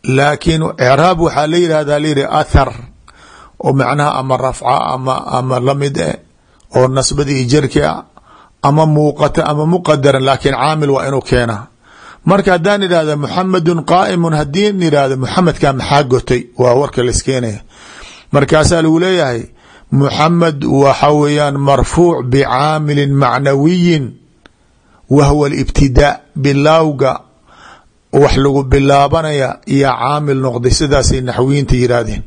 laakiin icraab waxaa la yihahda layihi athar oo macnaha ama rafca ama ama la mid eh oo nasbada iyo jarki a ama muuqata ama muqadaran laakiin caamil waa inuu keenaa. Marka haddaan idhahda muxamedun qaaimun haddii idhahda muxamedka maxaa gotay? Waa warka laiskeenaya markaasaa lagu leeyahay muxamed waxa weeyaan marfuuc bicaamilin macnawiyin wa huwa alibtidaa bilaawga wax lagu bilaabanaya iyo caamil noqday sidaasay naxwiyiinta yidhaahdeen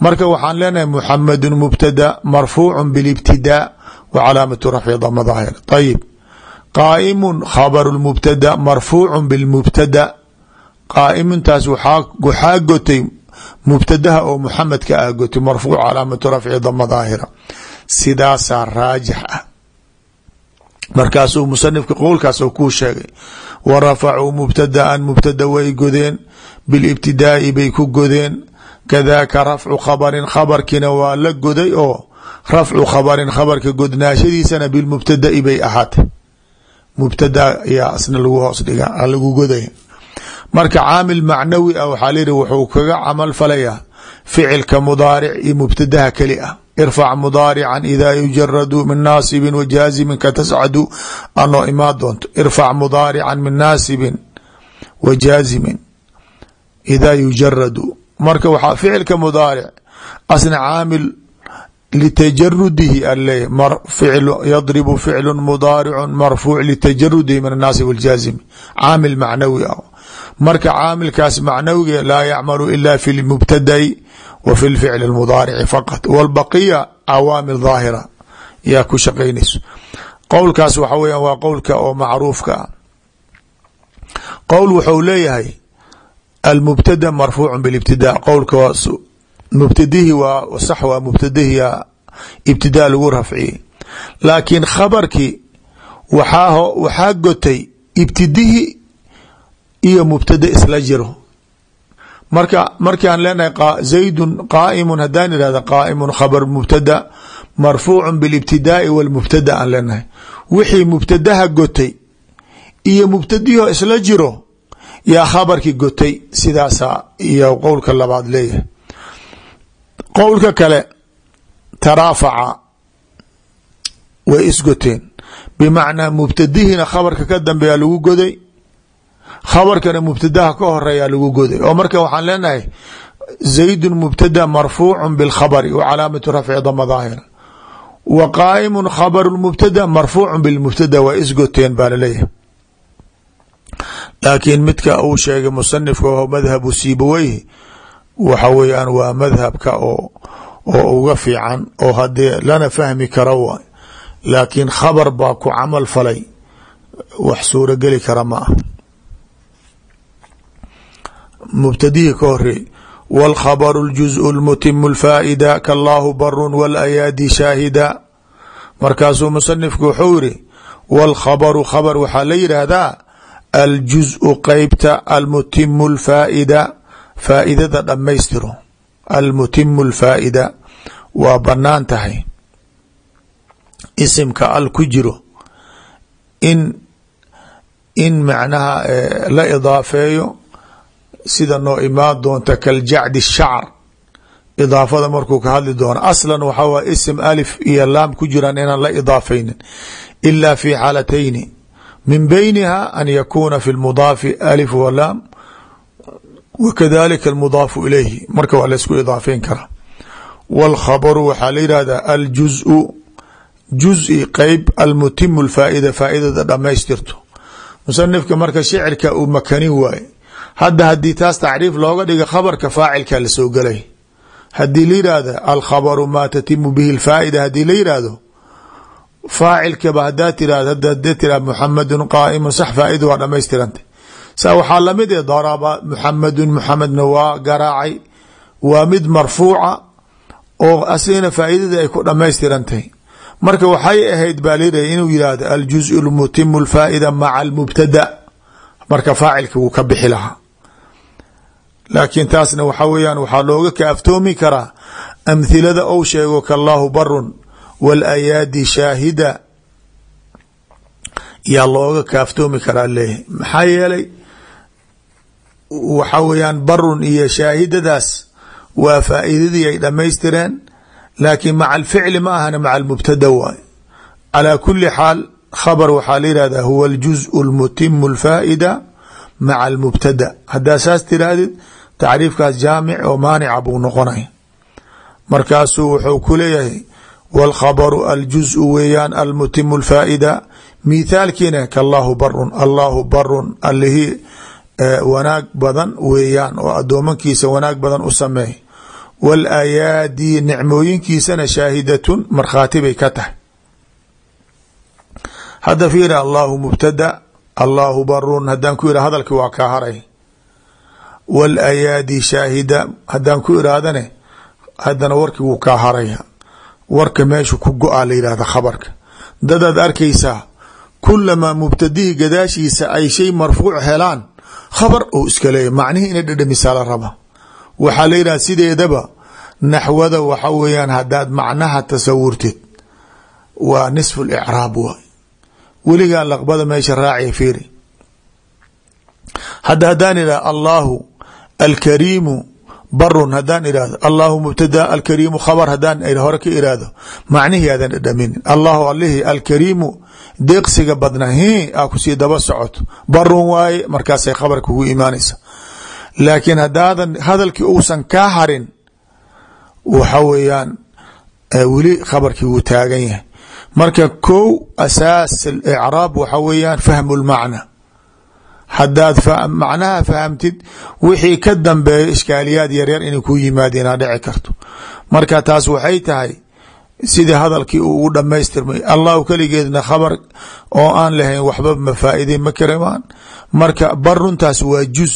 marka waxaan leenahay muxamedun mubtada marfuucu bilibtidaa wa calaamatu rafci dama daahir ayib qaaimun khabaru mubtada marfuucu bilmubtada qaaimuntaas waxaa gotay mubtadaha oo muxamedka ah gotay marfuuc calaamatu rafci dama daahira sidaasaa raajix ah markaasuu musanifka qowlkaas kuu sheegay wa rafacuu mubtadaan mubtada way godeen bilibtidaai bay ku godeen kadaaka rafcu khabarin khabarkiina waa la goday oo rafcu khabarin khabarka godnaashadiisana bilmubtadai bay ahaatay. Mubtada ayaa asna lagu hoos dhiga lagu godaya marka caamil macnawi ah waxaa layihi wuxuu kaga camal falayaa ficilka mudaaric iyo mubtadaha keli ah irfac mudaarican idaa yujaradu min naasibin wa jaazimin ka tascadu anoo imaan doonto irfac mudaarican min naasibin wa jaazimin idaa yujaradu. Marka waxaa ficilka mudaaric asna caamil litajarudihi aley yadribu ficlu mudaaricu marfuuc litajarudihi min annaasib waljaazimi caamil macnawi ah marka caamilkaas macnawiga laa yacmalu ila fi lmubtadai wa fi lficli اmudaarici faqat. Wاlbaqiya cawaamil daahira yaa ku shaqaynayso. Qowlkaas waxa weya waa qowlka oo macruufka ah. Qowl wuxuu leeyahay almubtada marfuucu bilibtida qowlka mubtadihi waa sax waa mubtadihiya ibtidaa lagu rafciyey. Laakiin khabarkii waxaa waxaa gotay ibtidihi iyo mubtada isla jiro. Marka markaan leenahay zaydun qaaimun haddaan ihahda qaaimun khabar mubtada marfuucu bilibtidaai walmubtada aan leenahay. Wixii mubtadaha gotay iyo mubtadiho isla jiro yaa khabarkii gotay sidaasa iyo qowlka labaad leeyahay. Qowlka kale taraafaca way isgoteen bimacnaa mubtadihina khabarka ka dambeeya lagu goday khabarkana mubtadaha ka horeeyaa lagu goday. Oo marka waxaan leenahay zaydun mubtada marfuucu bilkhabari wa calaamatu rafci dama daahira wa qaaimu khabaru mubtada marfuucu bilmubtada waa isgoteen baa la leeyahay laakiin midka uu sheegay musanifka oo madhabu siibaweyhi waxa weeyaan waa madhabka oo oo uga fiican oo hadee lana fahmi kara waay laakiin khabar baa ku mubtadihii ka horeey wاlkhabru اljuزء اlmutimu اlfaa'ida kallaahu barun wاlayaadi shaahida markaasuu musanifku wuxuu yiri wاlkhabru khabr waxaa la yidhaahdaa aljuزءu qeybta almutimu اlfaa'ida faaidada dhammaystiro almutimu اlfaa'ida waa banaan tahay isimka al ku jiro in in macnaha la idaafeeyo sida noo imaan doonta kaljacdi shacr idaafada markuu ka hadli doono aslan waxaa waay isim alif iyo laam ku jiraan inaan la idaafaynin ila fi xaalatayni min beyniha an yakuuna fi lmudaafi alif wa laam wa kadalika almudaafu ilayhi marka waa laysku idaafeyn karaa wاlkhabru waxaa la yihahdaa aljuزءu juز'i qeyb almutimu lfaa'ida faaidada dhammaystirto musanifka marka shicirka uu makanin waaye hadda haddii taas tacriif looga dhiga khabarka faacilka la soo gelay haddii la yihahda alkhabaru maa tatimu bihi lfaa'ida haddii la yihahdo faacilkaba hadaa tirahd hadee tira muxamedun qaaimun sax faaida waa dhamaystirantay sa waxaa la mid e daraba muxamedun muxamedna waa garaacay waa mid marfuuca oo asigana faaidada ay ku dhammaystirantahy marka waxay ahayd baa layidhah inuu yihahdo aljuزء lmutimu lfaa'ida maca almubtada marka faacilka ka bixi laakiin taasna waxaa weeyaan waxaa looga kaaftoomi karaa amhilada ou sheego kallaahu barun waalayaadi shaahida. Yaa looga kaaftoomi karaa leeyahy maxaa yeelay waxaa weeyaan barun iyo shaahidadaas waa faa'iidadii ay dhammaystireen laakiin maca alficli ma ahana maca almubtada waay calaa kuli xaal khabar waxaa la yihahdaa huwa aljuzu almutimu alfaa'ida maca almubtada haddaa saas tirahdid tacriifkaas jaamic oo maanica buu noqonaya markaasuu wuxuu ku leeyahay wاlkhabaru aljuزء weeyaan almutimu اlfaa'ida mithaalkiina kallaahu barun allahu barun allihii wanaag badan weeyaan oo addoomankiisa wanaag badan u sameey wاlaayaadi nicmooyinkiisana shaahidatun markhaati bay ka tahay hadda fiiri allahu mubtada allahu barun haddaan ku ira hadalki waa kaa haray. Wاlaayaadi shaahida haddaan ku iraadane haddana warki wuu kaa haraya warka meeshu ku go-a la yihahda khabarka. Dadaad arkaysaa kulamaa mubtadihii gadaashiisa ay shay marfuuc helaan khabar ou iska leeya macnihii ina dhedhamisaa la raba. Waxaa la yidhaha sideedaba naxwada waxa weeyaan haddaad macnaha tasawurtid. Waa nisfu licraab waay weligaa laqbada meesha raaciya fiiri. Hadda haddaan idhah allahu alkariimu barun haddaan idhahdo allahu mubtada alkariimu khabar haddaan hore ka iraahdo macnihii aadan dhadhaminin allahu alihi alkariimu deeqsiga badna hi a ku sii daba socoto barun waaye markaasay khabarka ugu imaanaysa laakiin haddaadan hadalkii uusan kaa harin waxa weeyaan weli khabarkii wuu taagan yahay marka kow asaas icraab waxa weeyaan fahmu lmacna haddaad macnaha fahamtid wixii ka dambeeyo ishkaaliyaad yaryar inay ku yimaadeen aa dhici karto. Marka taas waxay tahay sidii hadalkii uu ugu dhamaystirmay allahu keligeedna khabar oo aan lahayn waxba mafaaide ma karamaan marka baruntaas waa juz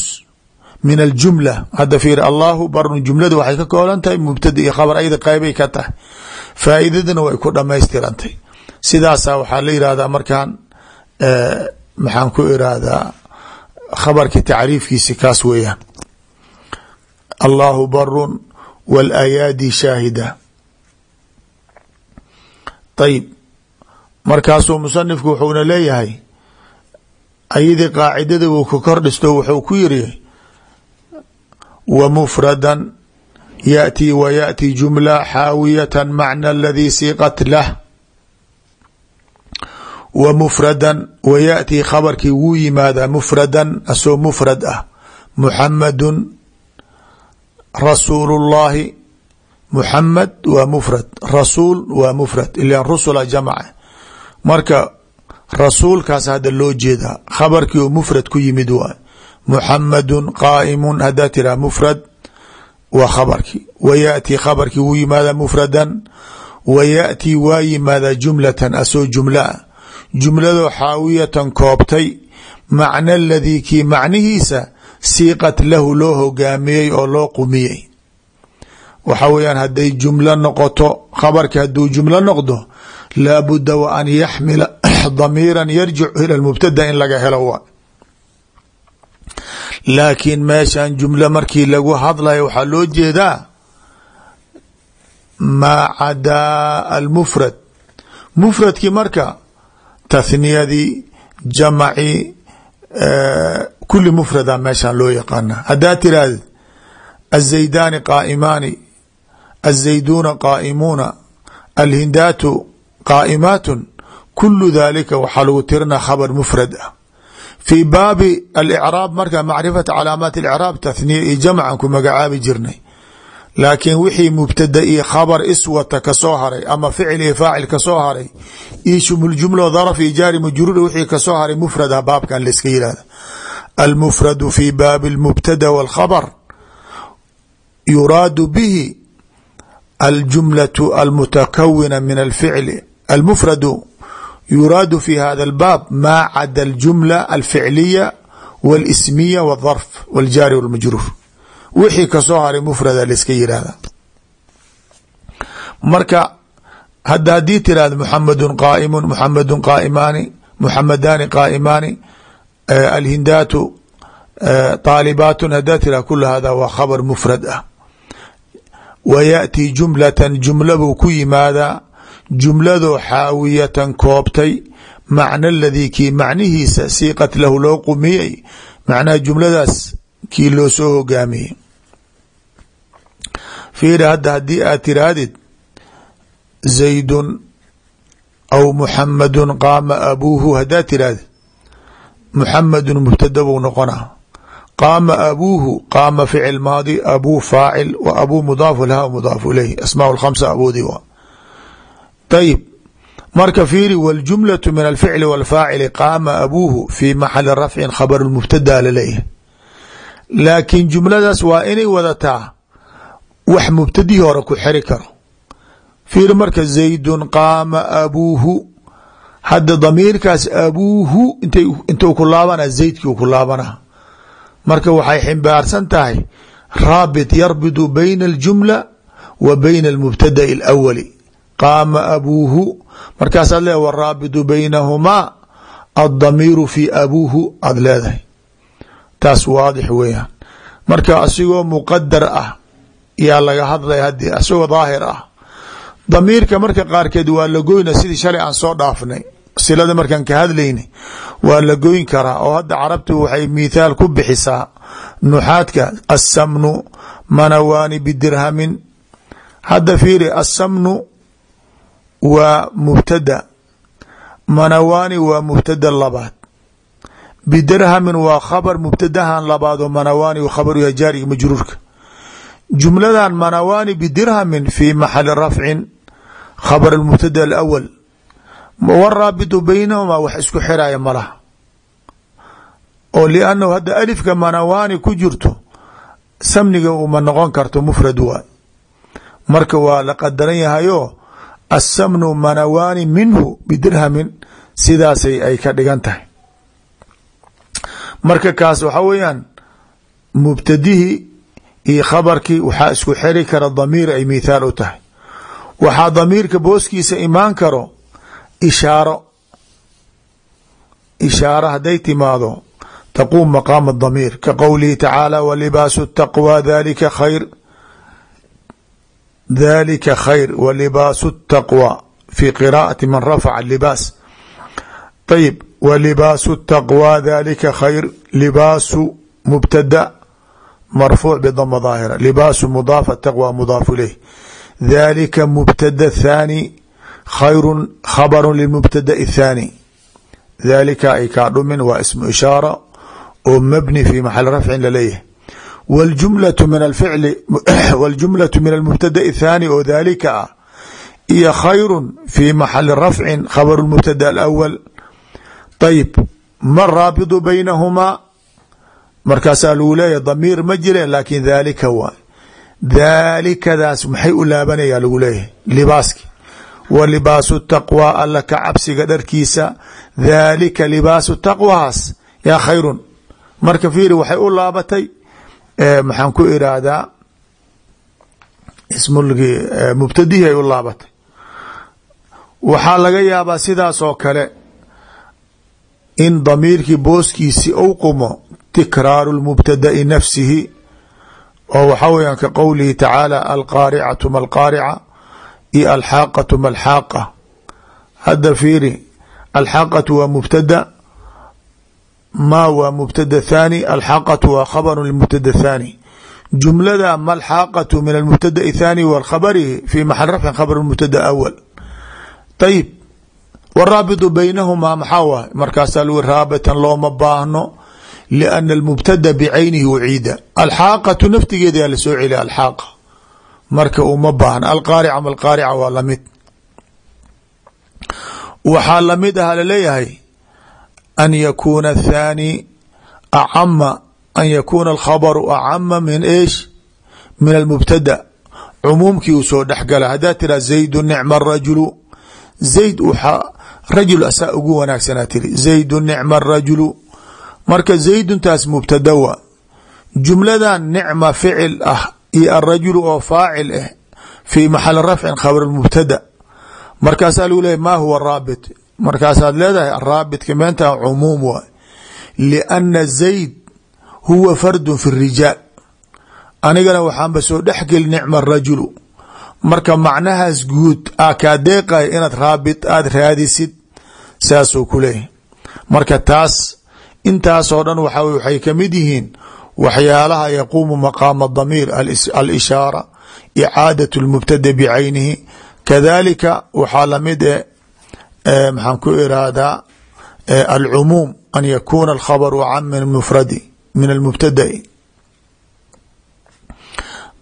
min aljumla. Hadda fiir allahu barun jumlada waxay ka kooban tahay iyo khabar ayada qeybay ka tahay. Faa'iidadana way ku dhamaystirantay sidaasa waxaa la yihahdaa markaan maxaan ku irahdaa khabarki tacriifkiisi kaas weeyaan allahu barun wاlaayaadi shaahida ayib markaasuu musanifku wuxuuna leeyahay ayadii qaacidada uu ka kor dhisto wuxuu ku yiri wa mufradan yaأtii wa yaأti jumla xaawiyata macna aladii siiqat lah wa mufradan wa yaأtii khabarkii wuu yimaadaa mufradan asoo mufrad ah muxamadun rasuulu اllahi muxamed waa mufrad rasuul waa mufrad ilan rusula jamca marka rasuulkaas hadda loo jeedaa khabarkii oo mufrad ku yimid waay muxamadun qaaimun haddaa tiraa mufrad waa khabarkii wa yaأtii khabarkii wuu yimaadaa mufradan wa yaأtii waa yimaadaa jumlatan asoo jumla ah jumladoo xaawiyatan koobtay macna aladii kii macnihiisa siiqat lahu loo hogaamiyey oo loo qumiyey. Waxa weeyaan hadday jumlo noqoto khabarki hadduu jumlo noqdo laabuda wa an yaxmila damiira yarjic ila mubtada in laga helo wa. Laakiin meeshan jumlo markii lagu hadlayo waxaa loo jeedaa maa cadaa almufrad. Mufradkii marka tathniyadii jamacii kuli mufrada meeshaan loo yaqaana haddaa tirahdid الزaydاni qاaئmaani الزayduuna qاaئmuuna alhindaatu qاaئmaat kulu dalika waxaa lagu tirina khabr mfrad ah fii baabi alicraab marka macrifata calaamaat اcraab tathniya iyo jamcan ku magacaabi jirnay laakiin wixii mubtada iyo khabar iswata kasoo haray ama ficil iyo faacil kasoo haray iyo shumuljumla darf iyo jaari majruur wixii kasoo haray mfrad ah baabkan laiska yihahda almfradu fi baabi اlmubtada w اlkhabr yuraad bihi aljumlaة almutakawina min alficli almufradu yuraadu fi hada اlbaab maa cada aljumla alficliya wاlsmiya wاdharf wاljaari wاlmajruur wixii ka soo haray mufrada laiska yihahda marka hadda haddii tirahda muxamadu qaaimu muxamadu qaaimaani muxamadaani qaaimaani alhindaatu طaalibaatun hadaa tira kul hada waa khabar mufrad ah. Wa yaأti jumlatan jumla buu ku yimaadaa jumladoo xaawiyatan koobtay macna aladii kii macnihiisa siiqat lahu loo qumiyey macnaha jumladaas kii loo soo hogaamiyey fiiri hadda haddii aad tirahdid zaydun aw muxamadun qaama abuuhu haddaad tirahdid muxamadun mubtada bou noqonaa. Qaama abuuhu qaama ficil maadi abuu faacil wa abuu mudaafu laha mudaafu ilayh asmaa lkhamsa aboodii wa ayib marka fiiri waljumlatu min alficli walfaacili qaama abuuhu fii maxali rafcin khabaru mubtada laleeyahy laakiin jumladaas waa inay wadataa wax mubtadihii hore ku xeri karo. Fiir marka zaydun qaama abuuhu. Hadda damiirkaas abuuhu intu ku laabana zaydkii ku laabana. Marka waxay ximbaarsan tahay raabit yarbidu bayna aljumla wa bayna almubtada'i alawali qaama abuuhu. Markaasaad leedahy waraabitu baynahumaa addamiiru fii abuuhu aada leedahay. Taas waadix weeyaan. Marka asigoo muqadar ah yaa laga hadlaya haddii asigoo daahir ah. Damiirka marka qaarkeed waa la goyna sidii shalay aan soo dhaafnay silada markaan ka hadlaynay waa la goyn karaa oo hadda carabtu waxay mithaal ku bixisaa nuxaadka assamnu manawaani bidirhamin. Hadda fiiri assamnu waa mubtada manawaani waa mubtada labaad. Bidirhamin waa khabar mubtadahan labaad oo manawaani khabaruya jaariga majruurka jumladan manawaani bidirhamin fi maxali rafcin khabar mubtada alawal waraabitu baynahumaa wax isku xiraya malaha oo liannahu hadda alifka manawaani ku jirto samniga uma noqon karto mufrad waay marka waa la qadaran yahayo asamnu manawaani minhu bidirhamin sidaasay ay ka dhigan tahay marka kaas waxa weeyaan mubtadihii iyo khabarkii waxaa isku xeri kara damiir ay mithaal u tahay. Waxaa damiirka booskiisa imaan karo ishaaro. Ishaaro hadday timaado taquum maqaama damiir ka qowlihi tacaala walibaasu taqwa dalika khayr. Dalika khayr wa libaasu taqwa. Fi qiraa'ati man rafaca libaas ayib wa libaasu taqwa dalika khayr. Libaasu mubtada marfuuc bdma daahira. Libaasu mudaaf ataqwa mudaaf ilayh. Dalika mubtada thaani khayru khabaru lilmubtada thaani. Dalika ay kaa dhumin waa ismu ishaara oo mabni fi maxali rafcin la leeyahay wاljumlatu min alficli wاljumlatu min almubtada thaani oo dalika ah iyo khayru fi maxali rafcin khabaru lmubtada alawal ayb ma raabidu baynahumaa markaasaa lagu leeyahy damiir ma jire laakin daalika waay daalikadaas maxay u laabanaya lagu leeyahay? Libaaski. Wa libaasu taqwaa alla ka cabsiga dharkiisa. Daalika libaasu taqwahaas yaa khayrun. Marka fiiri waxay u laabatay maxaan ku iraahdaa ismulgi mubtadihi ay u laabatay. Waxaa laga yaabaa sidaas oo kale in damiirkii booskiisi ou qumo tikraaru lmubtada'i nafsihi oo waxaa weyaan ka qowlihi tacaala alqaaricatu ma alqaarica iyo alxaaqatu ma alxaaqa hadda fiiri alxaaqatu waa mubtada ma waa mubtada thaani alxaaqatu waa khabaru lmubtada thaani jumlada ma alxaaqatu min almubtada'i thaani walkhabari fi maxal rafcin khabar mubtada awal ayib waraabitu baynahumaa maxaa waay? Markaasaa lgu raabitan looma baahno liana almubtada bicaynihi uciida alxaaqatu naftigeeda yaa la soo celiya alxaaqa marka uma baahna alqaarica ma alqaarica waa la mid waxaa la mid ah la leeyahay an yakuuna athaani acama an yakuuna alkhabaru acama min eesh min almubtada cumuumkii uu soo dhexgala haddaa tiraa zaydu nicma rajulu zayd rajul asaa ugu wanaagsanaa tiri zaydu nicma rajulu marka zayduntaas mubtada wa jumladan nicma ficil ah iyo arajulu oo faacil ah fii maxali rafcin khabr mubtada. Markaasaa lagu leeyahy ma huwa raabit? Markaasaad leedahay araabitka meenta cumuum waay lianna zayd huwa fardun fi rijaal. Anigana waxaanba soo dhexgeli nicma rajulu marka macnahaas guud a kaa deeqay inaad raabit aada raadisid saasuu ku leeyahy marka taas intaasoo dhan waxa waxay ka mid yihiin waxyaalaha yaquumu maqaama damiir alishaara icaadat lmubtada bicaynihi. Kadalika waxaa la mid e maxaan ku irahdaa alcumuum an yakuna alkhabru can min mufradi min almubtadai.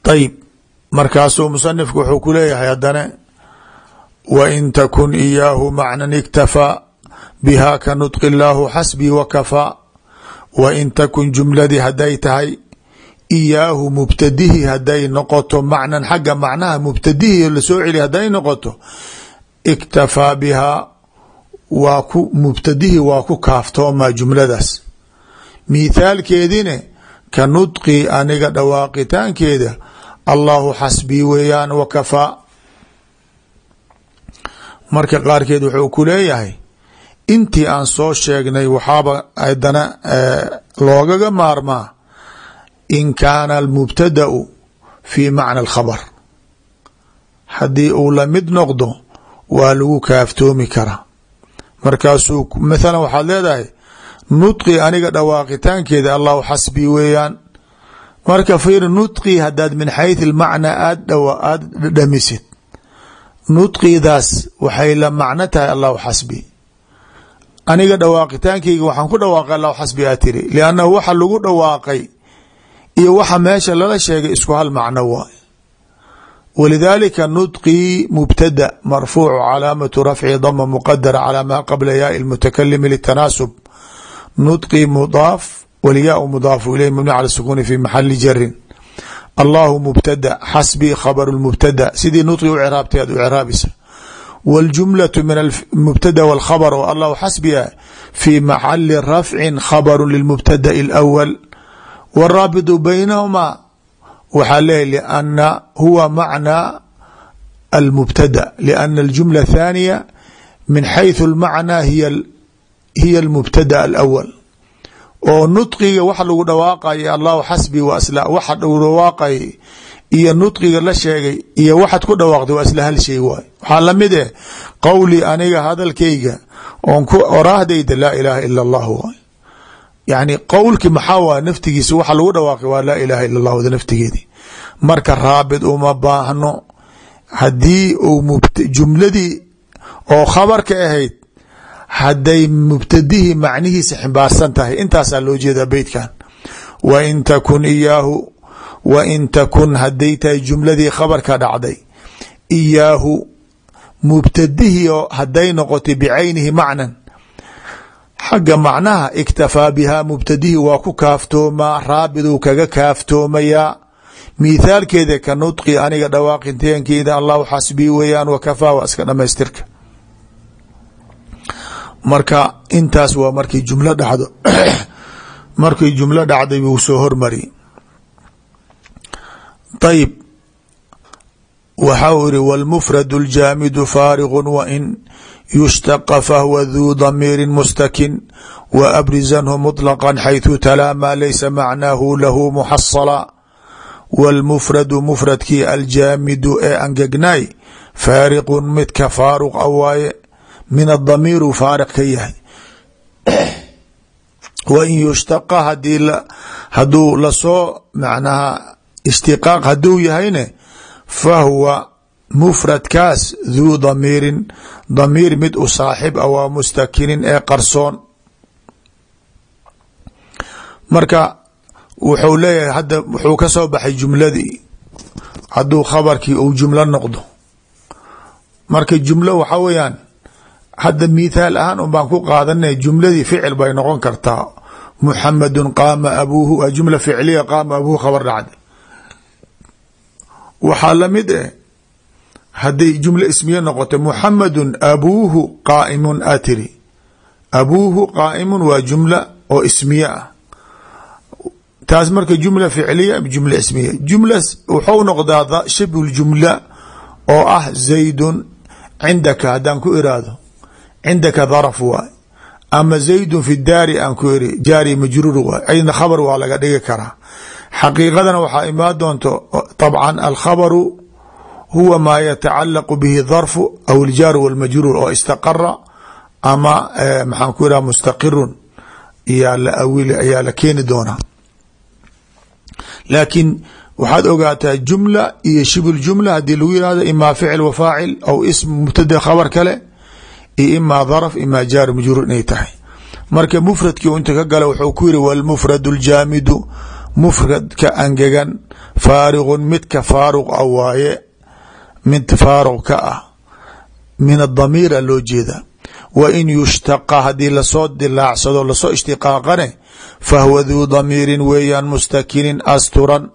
Ayib markaasuu musanifku wuxuu ku leeyahay haddana wain takun iyaahu macnan iktafaa biha ka nudqi illaahu xasbii wakafaa wain takun jumladii hadday tahay iyaahu mubtadihi hadday noqoto macnan xagga macnaha mubtadihi la soo celiy hadday noqoto iktafaa bihaa waa ku mubtadihi waa ku kaaftoomaa jumladaas. Mithaalkeedine ka nudqii aniga dhawaaqitaankeeda allahu xasbii weeyaan wakafaa marka qaarkeed wuxuu ku leeyahay intii aan soo sheegnay waxaaba adana loogaga maarmaa in kaana almubtadau fi macna alkhabar. Haddii uu la mid noqdo waa lagu kaaftoomi karaa markaasuu mathalan waxaad leedahay nudqi aniga dhawaaqitaankeeda allahu xasbii weeyaan. Marka fiir nudqi haddaad min xayث اlmacna aad aada dhamisid. Nudqidaas waxay la macno tahay allahu xasbi aniga dhawaaqitaankeyga waxaan ku dhawaaqay allahu xasbi aa tiri liannahu waxa lagu dhawaaqay iyo waxa meesha lala sheegay isku hal macno waay. Walidaalika nudqii mubtada marfuucu calaamatu rafci dama muqadara calaa maa qabla yaai lmutakalimi litanaasub nudqii mudaaf wlyaa mudaafu ileyh mabni cala sukuni fi maxali jarin allahu mubtada xasbii khabaru mubtada sidii nudqi u ciraabtay aad u ciraabaysa wاljumlaةu min mubtada wاlkhabr oo allahu xasbiya fi maxali rafci khabaru lilmubtada'i اlأwl wاraabitu baynahumaa waxaa leeya lana huwa macna almubtada lana اljumla thaaniya min xayثu اlmacnaa hiya اlmubtada alأwl oo nudqiga waxa lagu dhawaaqaya allahu xasbi wa asla waxa lagu dhawaaqay iyo nudqiga la sheegay iyo waxaad ku dhawaaqday waa isla hal shay waay waxaa la mid eh qowli aniga hadalkayga oon ku oraahdayda laa ilaaha ila allah waay. Yani qowlki maxaa waay naftigiisa waxa lagu dhawaaqay waa laa ilaaha ila allah naftigeedii marka raabit uma baahno haddii uu jumladii oo khabarka ahayd hadday mubtadihii macnihiisa ximbaarsan tahay intaasaa loo jeedaa beytkan wa in takun iyaahu wa in takun hadday tahay jumladii khabarka dhacday iyaahu mubtadihii oo hadday noqotay bicaynihi macnan. Xagga macnaha iktafaa bihaa mubtadihii waa ku kaaftoomaa raabiduu kaga kaaftoomayaa. Mithaalkeeda ka nudqi aniga dhawaaqinteenkeeda allahu xasbii weeyaan wakafaa waa iska dhamaystirka. Marka intaas waa markay jumlo dhacdo. Markay jumlo dhacday buu soo hormari ayib waxa uu iri wاlmfrad اljaamidu faarigu wain yushtaqa fahwa duu damiiri mustakin waabrizanhu muطlqa xayثu talaa maa laysa macnaahu lahu muxasala wاlmfradu mfradkii aljaamidu ee angegnaay faariqu midka faaruq a waaye min adamiiru faariq ka yahay wain yushtaqa hadii haduu lasoo macnaha ishtiqaaq haduu yahayne fahuwa mufradkaas duu damiirin damiir mid u saaxib a waa mustakinin ee qarsoon marka wuxuu leeyahay hadda wuxuu ka soo baxay jumladii hadduu khabarkii uu jumlo noqdo marka jumlo waxa weeyaan hadda mithaal ahaan un baan ku qaadanay jumladii ficil bay noqon kartaa muxamedun qaama abuuhu jumla ficliya qaama abuuhu khabar dhacday waxaa la mid eh hadday jumla ismiye noqoto muxamedun abuuhu qaaimun aa abuuhu qaaimun waa jumla oo ismiye ah. Taas marka jumla ficliya jumla ismiya jumla wuxuu noqdaa shibhu jumla oo ah zaydun cindaka haddaan ku iraahdo. Cindaka daraf waay ama zaydun fi daari aan ku iri jaari majruur waay aydna khabar waa laga dhigi karaa xaqiiqadana waxaa imaan doonto طabcan alkhabaru huwa maa yatacalaqu bihi darfu aw اljaaru wاlmajruur oo istaqara ama maxaan ku iraha mustaqirun yaa la awil ayaa la keeni doonaa laakiin waxaad ogaataa jumla iyo shibl jumla haddii lagu yihahdo imaa ficil wa faacil aw ism mubtada khabar kale iyo imaa darf imaa jaar majruur inay tahay marka mufradkii inta ka gala wuxuu ku yiri wlmufrad اljaamidu mufradka angegan faarigun midka faaruq a waaye mid faaruq ka ah min adamiira loo jeeda. Wa in yushtaqa haddii la soo dilaacsado la soo ishtiqaaqane fahuwa duu damiirin weeyaan mustakinin asturan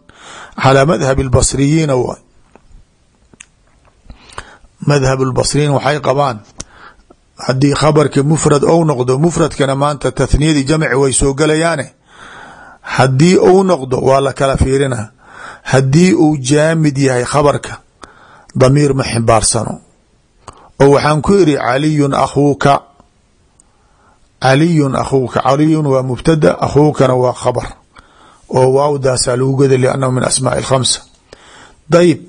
calaa madhab اlbasriyiina waay madhab اlbasriyiin waxay qabaan haddii khabarka mufrad ou noqdo mufradkana maanta tathniyadii jamci way soo galayaane haddii uu noqdo waa la kala fiirina haddii uu jaamid yahay khabarka damiir ma xibaarsano oo waxaan ku iri caliyun akhuuka. Caliyun akhuuka. Caliyun waa mubtada akhuukana waa khabar. Oo waawdaasaa lagu geda liannahu min asmaaءi اkhamsa dayib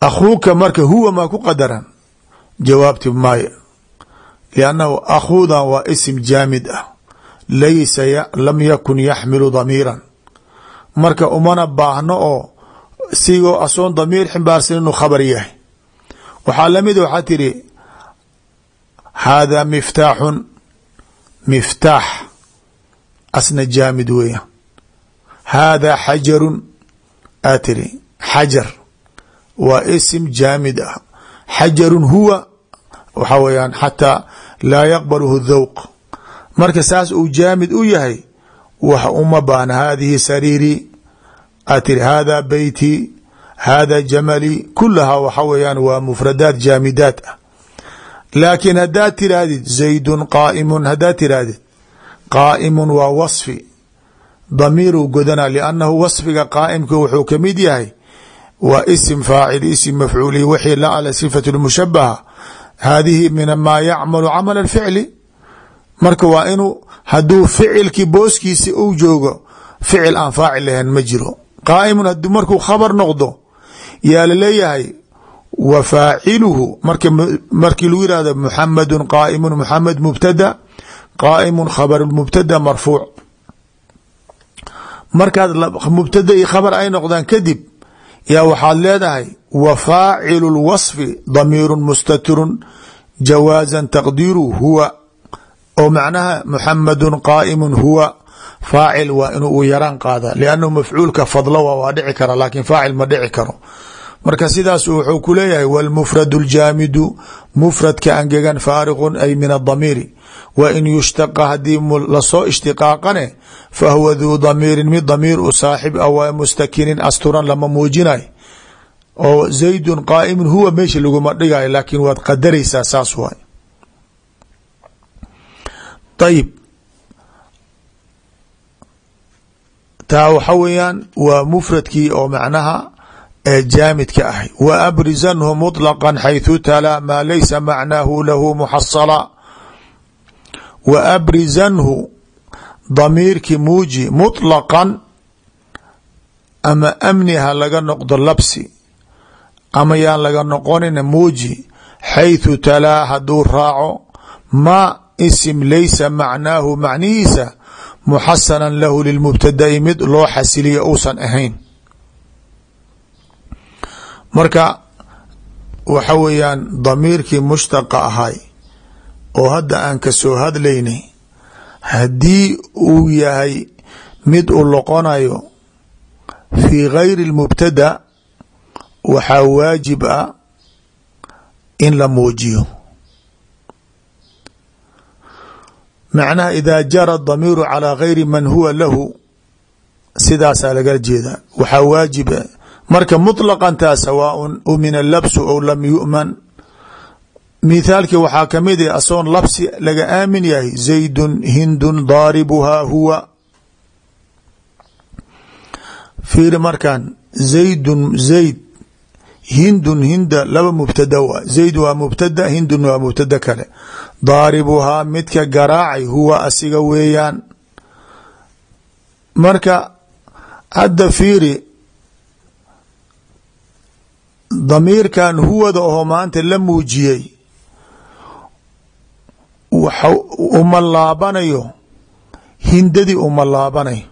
akhuuka marka huwa maa ku qadaran? Jawaabti maaya liannahu akhuudan waa isim jaamid ah laysa lam yakun yaxmilu damiiran. Marka umana baahno oo sigoo asoon damiir ximbaarsan inuu khabar yahay. Waxaa la mid waxaa tiri haadaa miftaaxun miftaax asna jaamid weeyaan. Haadaa xajarun aa tiri xajar waa isim jaamid ah. Xajarun huwa waxaa weeyaan xataa laa yaqbaluhu dhawq marka saas uu jaamid u yahay wax uma baana haadihi sariirii aa tiri haadaa beyti haadaa jamali kulahaa waxa weeyaan waa mufradaat jaamidaat ah. Laakiin haddaad tirahdid zaydun qaaimun haddaad tirahdid qaaimun waa wasfi. Damiiruu godana liannahu wasfiga qaa'imka wuxuu ka mid yahay waa isim faacil isim mafcuuli wixii la ala sifat lmushabaha haadihi min maa yacmalu camal اficli marka waa inuu hadduu ficilkii booskiisi uu joogo ficil aan faacil lahayn ma jiro. Qaaimun haduu markuu khabar noqdo yaa la leeyahay wa faaciluhu. Mark markii lagu yihahdo muxamadu qaaimu muxamed mubtada qaaimu khabar mubtada marfuuc. Markaad mubtada iyo khabar ay noqdaan kadib yaa waxaad leedahay wa faacilu lwasfi damiiru mustatirun jawaaza taqdiiru huwa oo macnaha muxamadu qaaimu huwa faacil waa inuu u yaraan qaada liannahu mafcuulka fadlo waa dhici kara laakiin faacil ma dhici karo. Marka sidaas wuxuu ku leeyahay wاlmfrad اljaamidu mfradka angegan faariqun ay min adamiiri wa in yushtaqa haddii la soo ishtiqaaqane fahuwa duu damiirin mid damiir u saaxib a waa mustakinin asturan lama muujinayo oo zaydun qaaimun huwa meesha laguma dhigayo laakiin waad qadaraysaa saas waay ayib taa waxa weeyaan waa mfradkii oo macnaha ee jaamidka ahay wa abrizanhu muطlqa xayثu talaa maa laysa macnaahu lahu muxasala wa abrizanhu damiirki muuji muطlaqan ama amni ha laga noqdo labsi ama yaan laga noqonin muuji xayثu talaa haduu raaco ma isim laysa macnaahu macnihiisa muxasana lahu lilmubtada'i mid loo xasiliya uusan ahayn. Marka waxa weeyaan damiirkii mushtaqa ahay oo hadda aan ka soo hadlaynay haddii uu yahay mid uu loqonayo fii gayri اlmubtada waxaa waajib ah in la muujiyo macnaha idaa jara damiiru calaa gayri man huwa lahu sidaasaa lagala jeedaa waxaa waajib marka muطlaqantaa sawaaءun umina labsu ou lam yu'man. Mithaalkii waxaa ka mid ah asoon labsi laga aamin yahay zaydun hindun daaribuhaa huwa. Fiiri markan zaydun zayd hindun hinda laba mubtada zayd waa mubtada hindun waa mubtada kale. Daaribuhaa midka garaacay huwa asiga weeyaan. Marka hadda fiiri damiirkan huwada oo maanta la muujiyey uma laabanayo hindadii uma laabanayo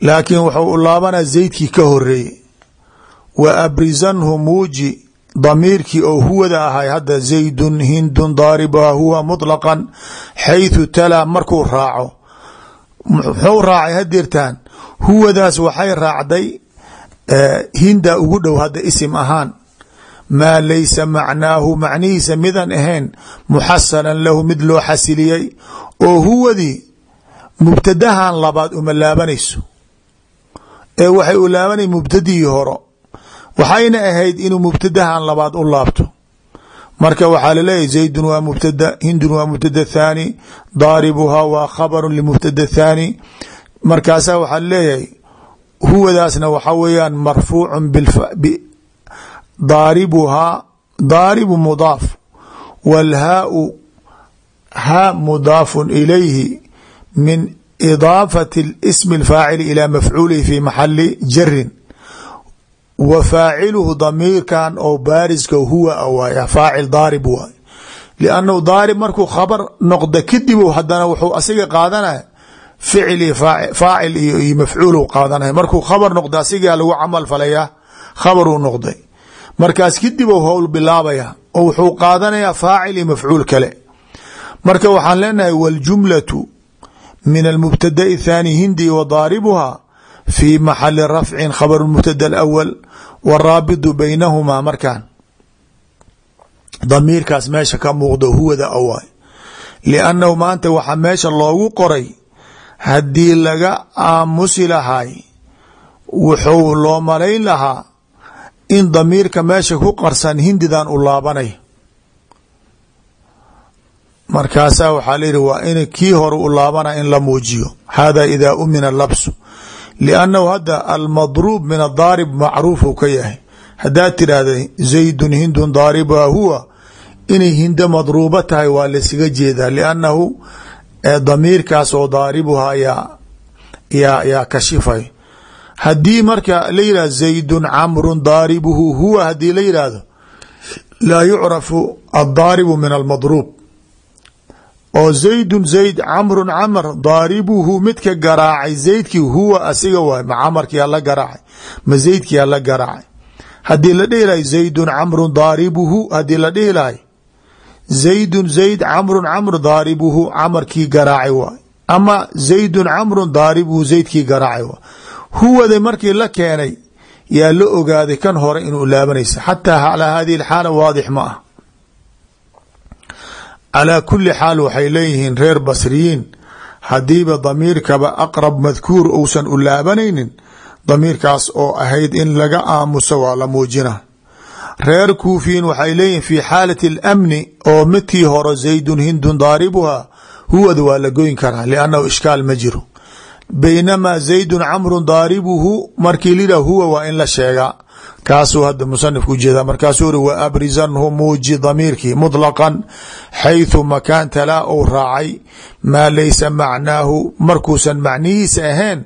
laakiin wuxuu u laabanaya zaydkii ka horeeyey wa abrizanhu muuji damiirkii oo huwada ahay hadda zaydun hindun daaribuha huwa muطlaqan xayثu talaa markuu raaco. Muxuu raacay hadirtaan huwadaas waxay raacday hinda ugu dhow hadda isim ahaan. Maa laysa macnaahu macnihiisa midan ahayn muxasanan lahu mid loo xasiliyey oo huwadii mubtadahan labaad uma laabanayso. Ee waxay u laabanay mubtadihii horo waxayna ahayd inuu mubtadahan labaad u laabto. Marka waxaa laleeyahy zaydun waa mubtada hindun waa mubtada thaani daaribuhaa waa khabaru limubtada thaani markaasaa waxaa la leeyahay huwadaasna waxa weeyaan marfuucun daaribuhaa daaribu mudaaf walhaau ha mudaafun ilayhi min idaafati ismi اlfaacili ilaa mafcuulihi fi maxali jarin wa faaciluhu damiirkan oo baariska huwa waay faacil daarib waay liannahu daarib markuu khabar noqda kadib hadana wuxuu asiga qaadanaya ficil iyo faacil iyo mafcuul qaadanaya markuu khabar noqda asigaa lagu camal falaya khabaruu noqday. Markaas kadib u howl bilaabaya oo wuxuu qaadanayaa faacil iyo mafcuul kale. Marka waxaan leenahay waljumlatu min almubtada'i thaani hindi wa daaribuha fi maxali rafcin khabaru mubtada alawal waraabidu baynahumaa markaan damiirkaas meesha ka muuqdo huwada awaay liannahu maanta waxaa meesha loogu qoray haddii laga aamusi lahay wuxuu loo malayn lahaa in damiirka meesha ku qarsan hindidan u laabanay markaasaa waxaa layihi waa in kii hore u laabana in la muujiyo hada ida umina labsu liannahu hadda almadruub min adaarib macruufu ka yahay haddaad tidhaahda zaydun hindun daaribuha huwa inay hindo madruuba tahay waa laysaga jeedaa liannahu damiirkaas oo daaribuha yaa kashifay haddii marka la yihahdo zaydun camrun daaribuhu huwa haddii la yidhaahdo laa yucrafu addaaribu min oo zaydun zayd camrun camr daaribuhu midka garaacay zaydkii huwa asiga waay ma camarkiyaa la garaacay ma zaydkiyaa la garaacay. Haddii la dhihi zaydun camrun daaribuhu haddii la dhihi zaydun zayd camrun camr daaribuhu camarkii garaacay waay. Ama zaydun camrun daaribuhu zaydkii garaacay waay. Huwada markii la keenay yaa la ogaaday kan hore inuu laabanaysa. Xataa alaa hadihi alxaala waadix ma ah calaa kuli xaal waxay leeyihiin reer basriyiin. Haddiiba damiirkaba aqrab madkuur uusan u laabanaynin damiirkaas oo ahayd in laga aamuso waa la muujina. Reer kuufiyiin waxay leeyihiin fi xaalati اlamni oo midkii horo zaydun hindun daaribuha huwada waa la goyn karaa liannahu ishkaal ma jiro. Baynamaa zaydun camrun daaribuhu markii lida huwa waa in la sheegaa kaasuu hadda musanifku ujeeda markaasuu uri wa abrizanhu muuji damiirkii muطlaqan xayثu makaan talaa ou raacay maa laysa macnaahu. Markuusan macnihiisa ahayn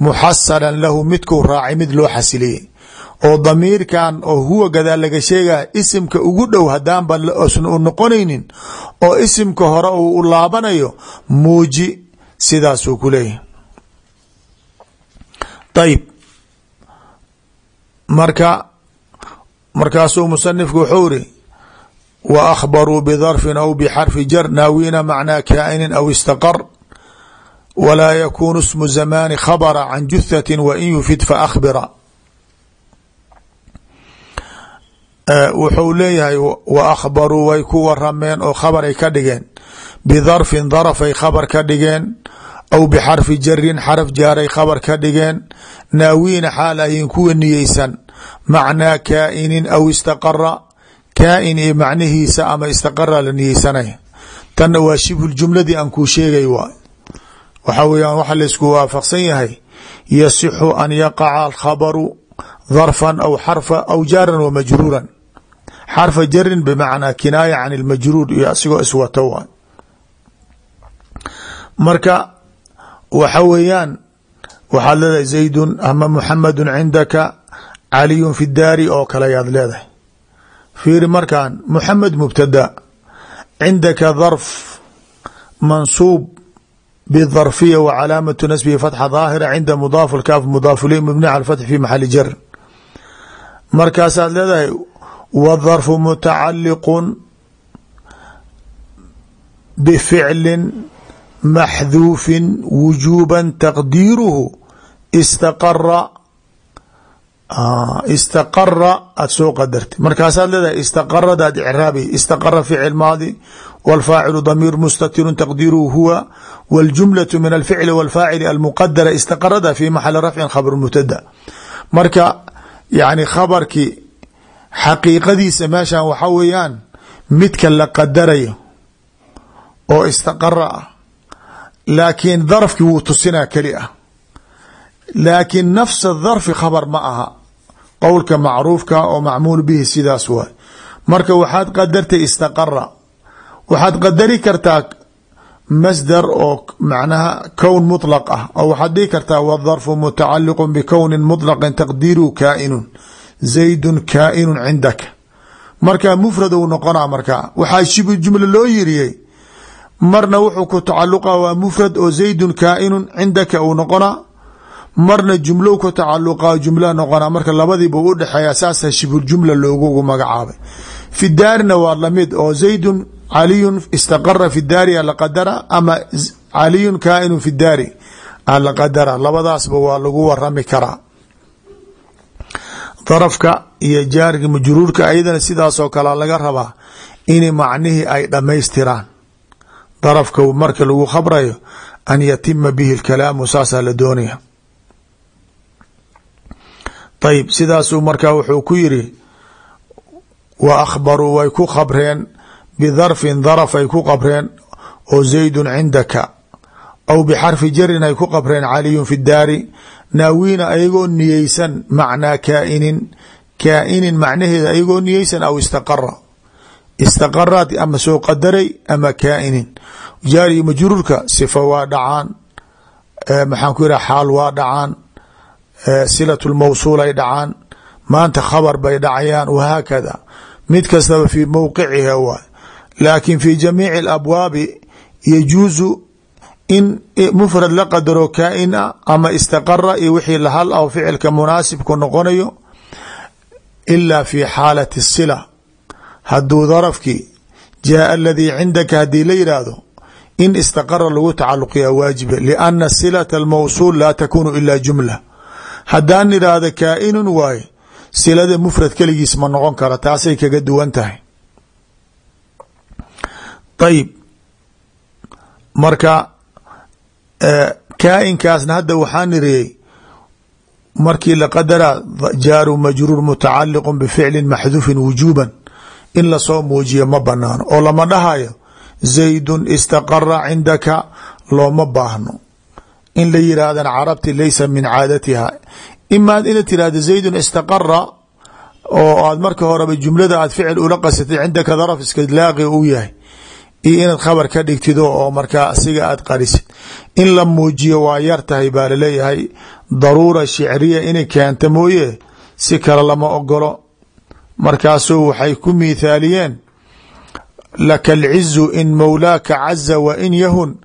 muxasalan lahu midkuu raacay mid loo xasiliyey oo damiirkan oo huwa gadaa laga sheegaya isimka ugu dhow hadaanba sn u noqonaynin oo isimka hore uu u laabanayo muuji sidaasuu ku leeyahay. Ayb marka markaasuu musanifku wuxuu iri wa akhbaruu bidarfin aw bxarfi jar naawina macnaa kaa'inin aw istaqar walaa yakunu smu zamaani khabra can juthati wain yufid faakbira wuxuu leeyahay wa akhbaruu way ku warameen oo khabaray ka dhigeen. Bidarfin darafay khabar ka dhigeen aw bxarfi jarin xaraf jaaray khabar ka dhigeen naawiina xaal kuwa niyeysan macnaa kaa'inin aw istaqara kaa'in iyo macnihiisa ama istaqara la niyeysanaya tanna waa shibhu jumladii aan kuu sheegay waay waxa weeyaan waxa laysku waafaqsan yahay yasixu an yaqaca alkhabaru dharfan aw xarfa aw jaaran wa majruuran. Xarfa jarin bimacnaa kinaaya can ilmajruur iyo asigoo iswato marka waxa weeyaan waxaad leedahay zaydun ama muxamadu cindaka caliyun fi daari oo kale ayaad leedahay. Fiiri markan muxamed mubtada cindaka dharf mansuub bdharfiya w calaamatu nasbihi fatxa daahira cinda mudaaf kaaf mudaaf iley mabni cala fatx fi maxali jar. Markaasaad leedahay wdharfu mutacaliqu bficli maxduufin wujuba taqdiiruhu istaqara istaqara aad soo qadartay markaasaad leedahay istaqaradaad icraabi istaqara ficil maadi wاlfaacilu damiir mustatiru taqdiiruhu huwa wاljumlaة min alficli wاlfaacili almuqadara istaqarada fi maxali rafcin khabr mubtada marka yani khabarkii xaqiiqadiisa meeshan waxa weeyaan midka la qadarayo oo istaqara ah laakiin darfki wuu tusinaa keli ah. Laakiin nafsa dharfi khabar ma aha. Qowlka macruufka oo macmuul bihi sidaas waay. Marka waxaad qadartay istaqara waxaad qadari kartaa masdar oo macnaha kown muطlaq ah. Oo waxaad dhihi kartaa wdarfu mutacaliq bkowni muطlaqin taqdiiru kaainun. Zaydun kaainun cindaka. Marka mufrad u noqonaa markaa waxaa shibu jumla loo yiriyey marna wuxuu ku tacaluqa waa mufrad oo zaydun kaainun cindaka uu noqonaa. Marna jumlo ku tacaluqa jumla noqona marka labadiiba u dhexeeya saasa shibhuljumla loogugu magacaabay. Fi daarina waa la mid oo zaydun caliyun istaqara fi daari alaqadara ama caliyun kaainun fi daari alaqadara labadaasba waa lagu warami karaa. Darafka iyo jaarga majruurka ayadana sidaasoo kale laga rabaa in macnihii ay dhammaystiraan darafka marka lagu khabrayo an yatima bihi اkalaamu saasaa la doonaya. Ayb sidaasuu markaa wuxuu ku yiri wa akhbaruu way ku khabreen bidarfin darf ay ku qabreen oo zaydun cindaka aw bixarfi jarin ay ku qabreen caliyun fi daari naawiina ayagoo niyeysan macnaa kaainin kaainin macnaheeda ayagoo niyeysan aw istaqara istaqaraad ama soo qadaray ama kaainin. Jaari majruurka sifa waa dhacaan. Maxaan ku yidhaha xaal waa dhacaan. Silat lmawsuul ay dhacaan. Maanta khabar bay dhacayaan wahaakada mid kastaba fii mowqiciha waay laakin fi jamiici alabwaabi yajuusu in mufrad la qadaro kaain a ama istaqara iyo wixii lahal aw ficilka munaasibku noqonayo ila fi xaalati sila hadduu darafkii jaaa aladii cindaka haddii la yidhaahdo in istaqara lagu tacaluqiya waajiba lianna silata almawsuul laa takunu ila jumla. Haddaan idhaahda kaainun waaye silada mufrad keligiis ma noqon kara taasay kaga duwan tahay. Ayib marka kaainkaasna hadda waxaan iriyey markii la qadara jaaru majruur mutacaliq bficli maxdufin wujuban in la soo muujiyo ma banaano oo lama dhahayo zaydun istaqara cindaka looma baahno. In la yiraahdana carabti laysa min caadatiha. Imaad ina tirahda zaydun istaqara oo aad marka horeba jumlada aad ficil ula qasatay cindaka daraf iskalaaqi uu yahay. Iyo inaad khabar ka dhigtido oo markaa asiga aad qarisid. In la muujiyo waa yar tahay baa la leeyahay daruura shicriya inay keenta mooye si kale lama ogolo markaasuu waxay ku miithaaliyeen laka alcizu in mawlaaka caza wa in yahun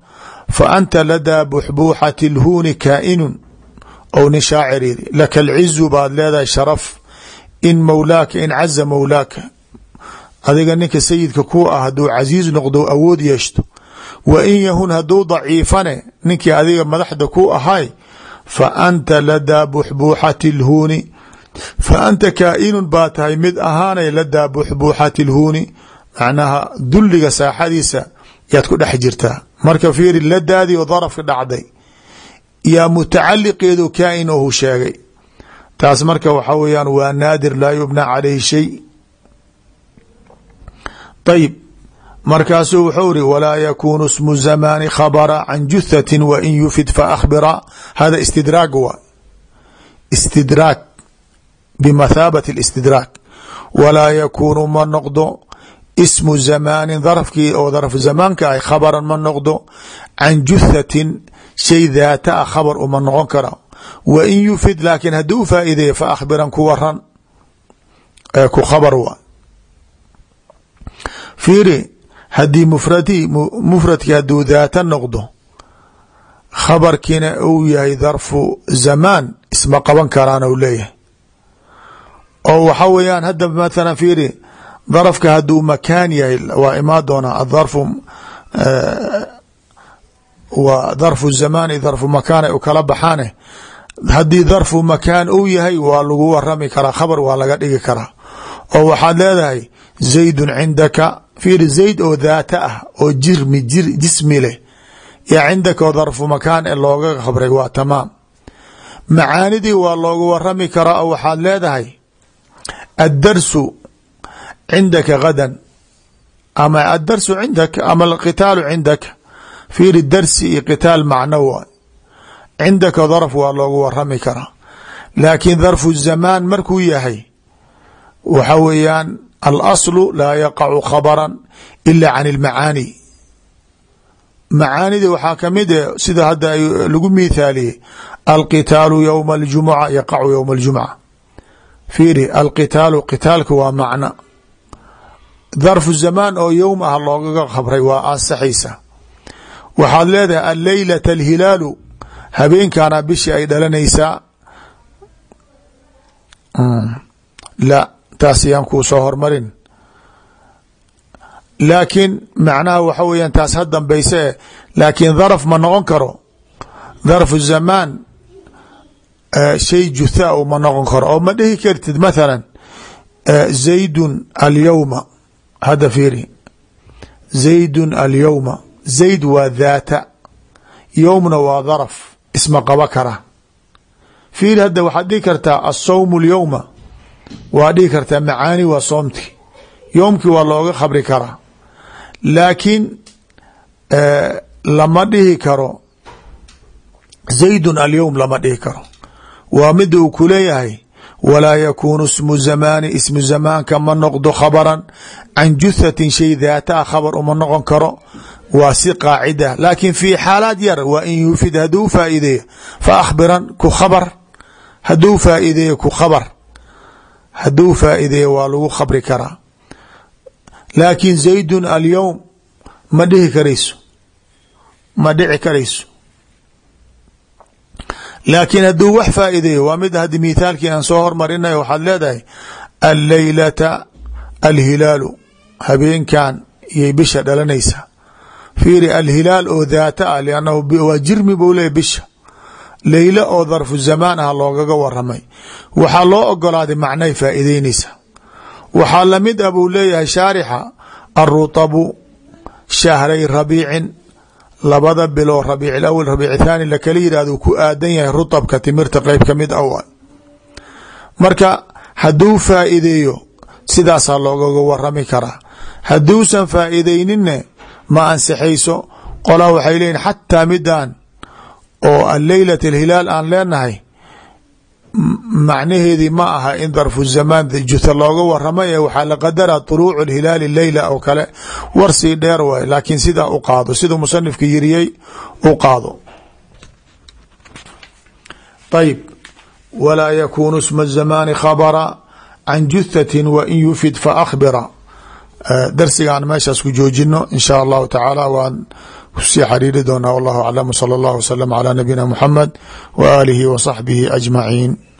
fa anta ladaa buxbuuxati lhuuni kaainun. Ou nin shaacir yiri laka alcizu baad leedahay sharaf in mawlaaka in caza mawlaaka. Adiga ninka sayidka ku ah hadduu casiiz noqdo awood yeeshto. Wa in yahun hadduu daciifane ninkii adiga madaxda ku ahay fa anta ladaa buxbuuxati lhuuni fa anta kaainun baa tahay mid ahaanay ladaa buxbuuxati lhuuni macnaha dulliga saaxadiisa yaad ku dhex jirtaa marka fiiri ladaadii oo darafka dhacday yaa mutacaliqeedu kaain ohu sheegay taas marka waxa weeyaan waa naadir laa yubna calayhi shay ayib markaasuu wuxuu iri walaa yakunu smu zamaani khabra can juthati wa in yufid faakbira hada istidraag waa istidraag bimathaabati اlistidraak walaa yakuunu ma noqdo ismu zamaanin darafkii oo darfu zamaanka ah khabaran ma noqdo can juthatin shay daata ah khabar uma noqon kara wa in yufid laakiin haddii u faa'iideeya fa akhbiran ku waran ku khabar waa fiiri haddii mufradi mufradki hadduu daata noqdo khabarkiina uu yahay darfu zamaan isma qaban karaan ou leeyahay oo waxa weeyaan hadda mathalan fiiri darafka hadduu makaan yahay waa imaa doonaa adarfu wa darfu zamaan darfu makaan ay u kala baxaane. Haddii darfu makaan uu yahay waa lagu warami karaa khabar waa laga dhigi karaa. Oo waxaad leedahay zaydun cindaka fiiri zayd oo daata ah oo jirmi jismi leh. Yo cindaka oo darfu makaan ee looga khabray waa tamaam. Macaanidii waa loogu warami karaa oo waxaad leedahay addarsu cindaka gadan ama addarsu cindaka ama alqitaalu cindaka fiiri darsi iyo qitaal macno waay cindaka darf waa loogu warami karaa laakiin darfu zamaan markuu yahay waxa weeyaan alaslu laa yaqacu khabran ila can اlmacaani macaanida waxaa kamid e sida hadda lagu mithaaliyey alqitaalu ywma اljumuca yaqacu ywma اljumca fiiri alqitaalu qitaalka waa macno. Darfu zamaan oo yowm ah loogaga khabray waa ansaxaysa waxaad leedahay alleylata alhilaalu habeenkaana bishii ay dhalanaysaa. La taas yaan kuu soo hormarin. Laakiin macnaha waxa weeyaan taas ha dambayse laakiin daraf ma noqon karo. Darfu zamaan shay juthaa u ma noqon karo. Oo ma dhihi kartid mathalan zaydun alyowma hadda fiiri. Zaydun alyowma zayd waa daata yowmna waa daraf. Isma qaba kara. Fiiri hadda waxaad dhihi kartaa asawmu alyowma waa dhihi kartaa macaani waa soomti. Yoomkii waa looga khabri karaa laakiin lama dhihi karo. Zaydun alyowm lama dhihi karo waa mida uu ku leeyahay walaa yakuunu ismu zamaani ismu zamaanka ma noqdo khabaran. Can juthatin shay daata a khabar uma noqon karo. Waa si qaacida laakiin fii xaalaad yar waa in yufid hadduu faa'iideeyo fa akhbiran ku khabar. Hadduu faa'iideeyo ku khabar. Hadduu faa'iideeyo waa lagu khabri karaa. Laakiin zaydun alyowm ma dhihi karayso. Ma dhici karayso laakiin hadduu wax faa'iideeyo waa mid haddi mithaalkii aan soo hormarinay waxaad leedahay alleylata alhilaalu habeenkan iyay bisha dhalanaysaa fiiri alhilaal oo daata ah liannahu waa jirmi buu leeyahy bisha. Leylo oo darfu zamaan ah loogaga waramay waxaa loo ogolaaday macnay faa'iideynaysa. Waxaa la mid ah buu leeyahay shaarixa alrutabu shahray rabiicin labada bilo rabiic awal rabiic thaani lakala yihahdo ku aadan yahay rutabka timirta qeyb ka mid ah marka hadduu faa'iideeyo sidaasaa loogaga warami karaa hadduusan faa'iideyninne ma ansixayso qolaa waxay leeyihiin xataa midaan oo alleylat alhilaal aan leenahay macnaheedii ma aha in darfu zamaan juta looga waramay ee waxaa la qadara طuluucu hilaali leyla oo kale warsii dheer waay laakiin sidaa u qaado siduu musanifka yiriyey u qaado. Ayb walaa yakuunu isma zamaani khabara can juthatin wain yufid faakbira darsigaan meeshaas ku joojino in shaa allahu tacaala waan ku sii xariiri doonaa wallahu aclam sala allahu wasalam calaa nabiyina muxamed wa wa saxbihi ajmaciin.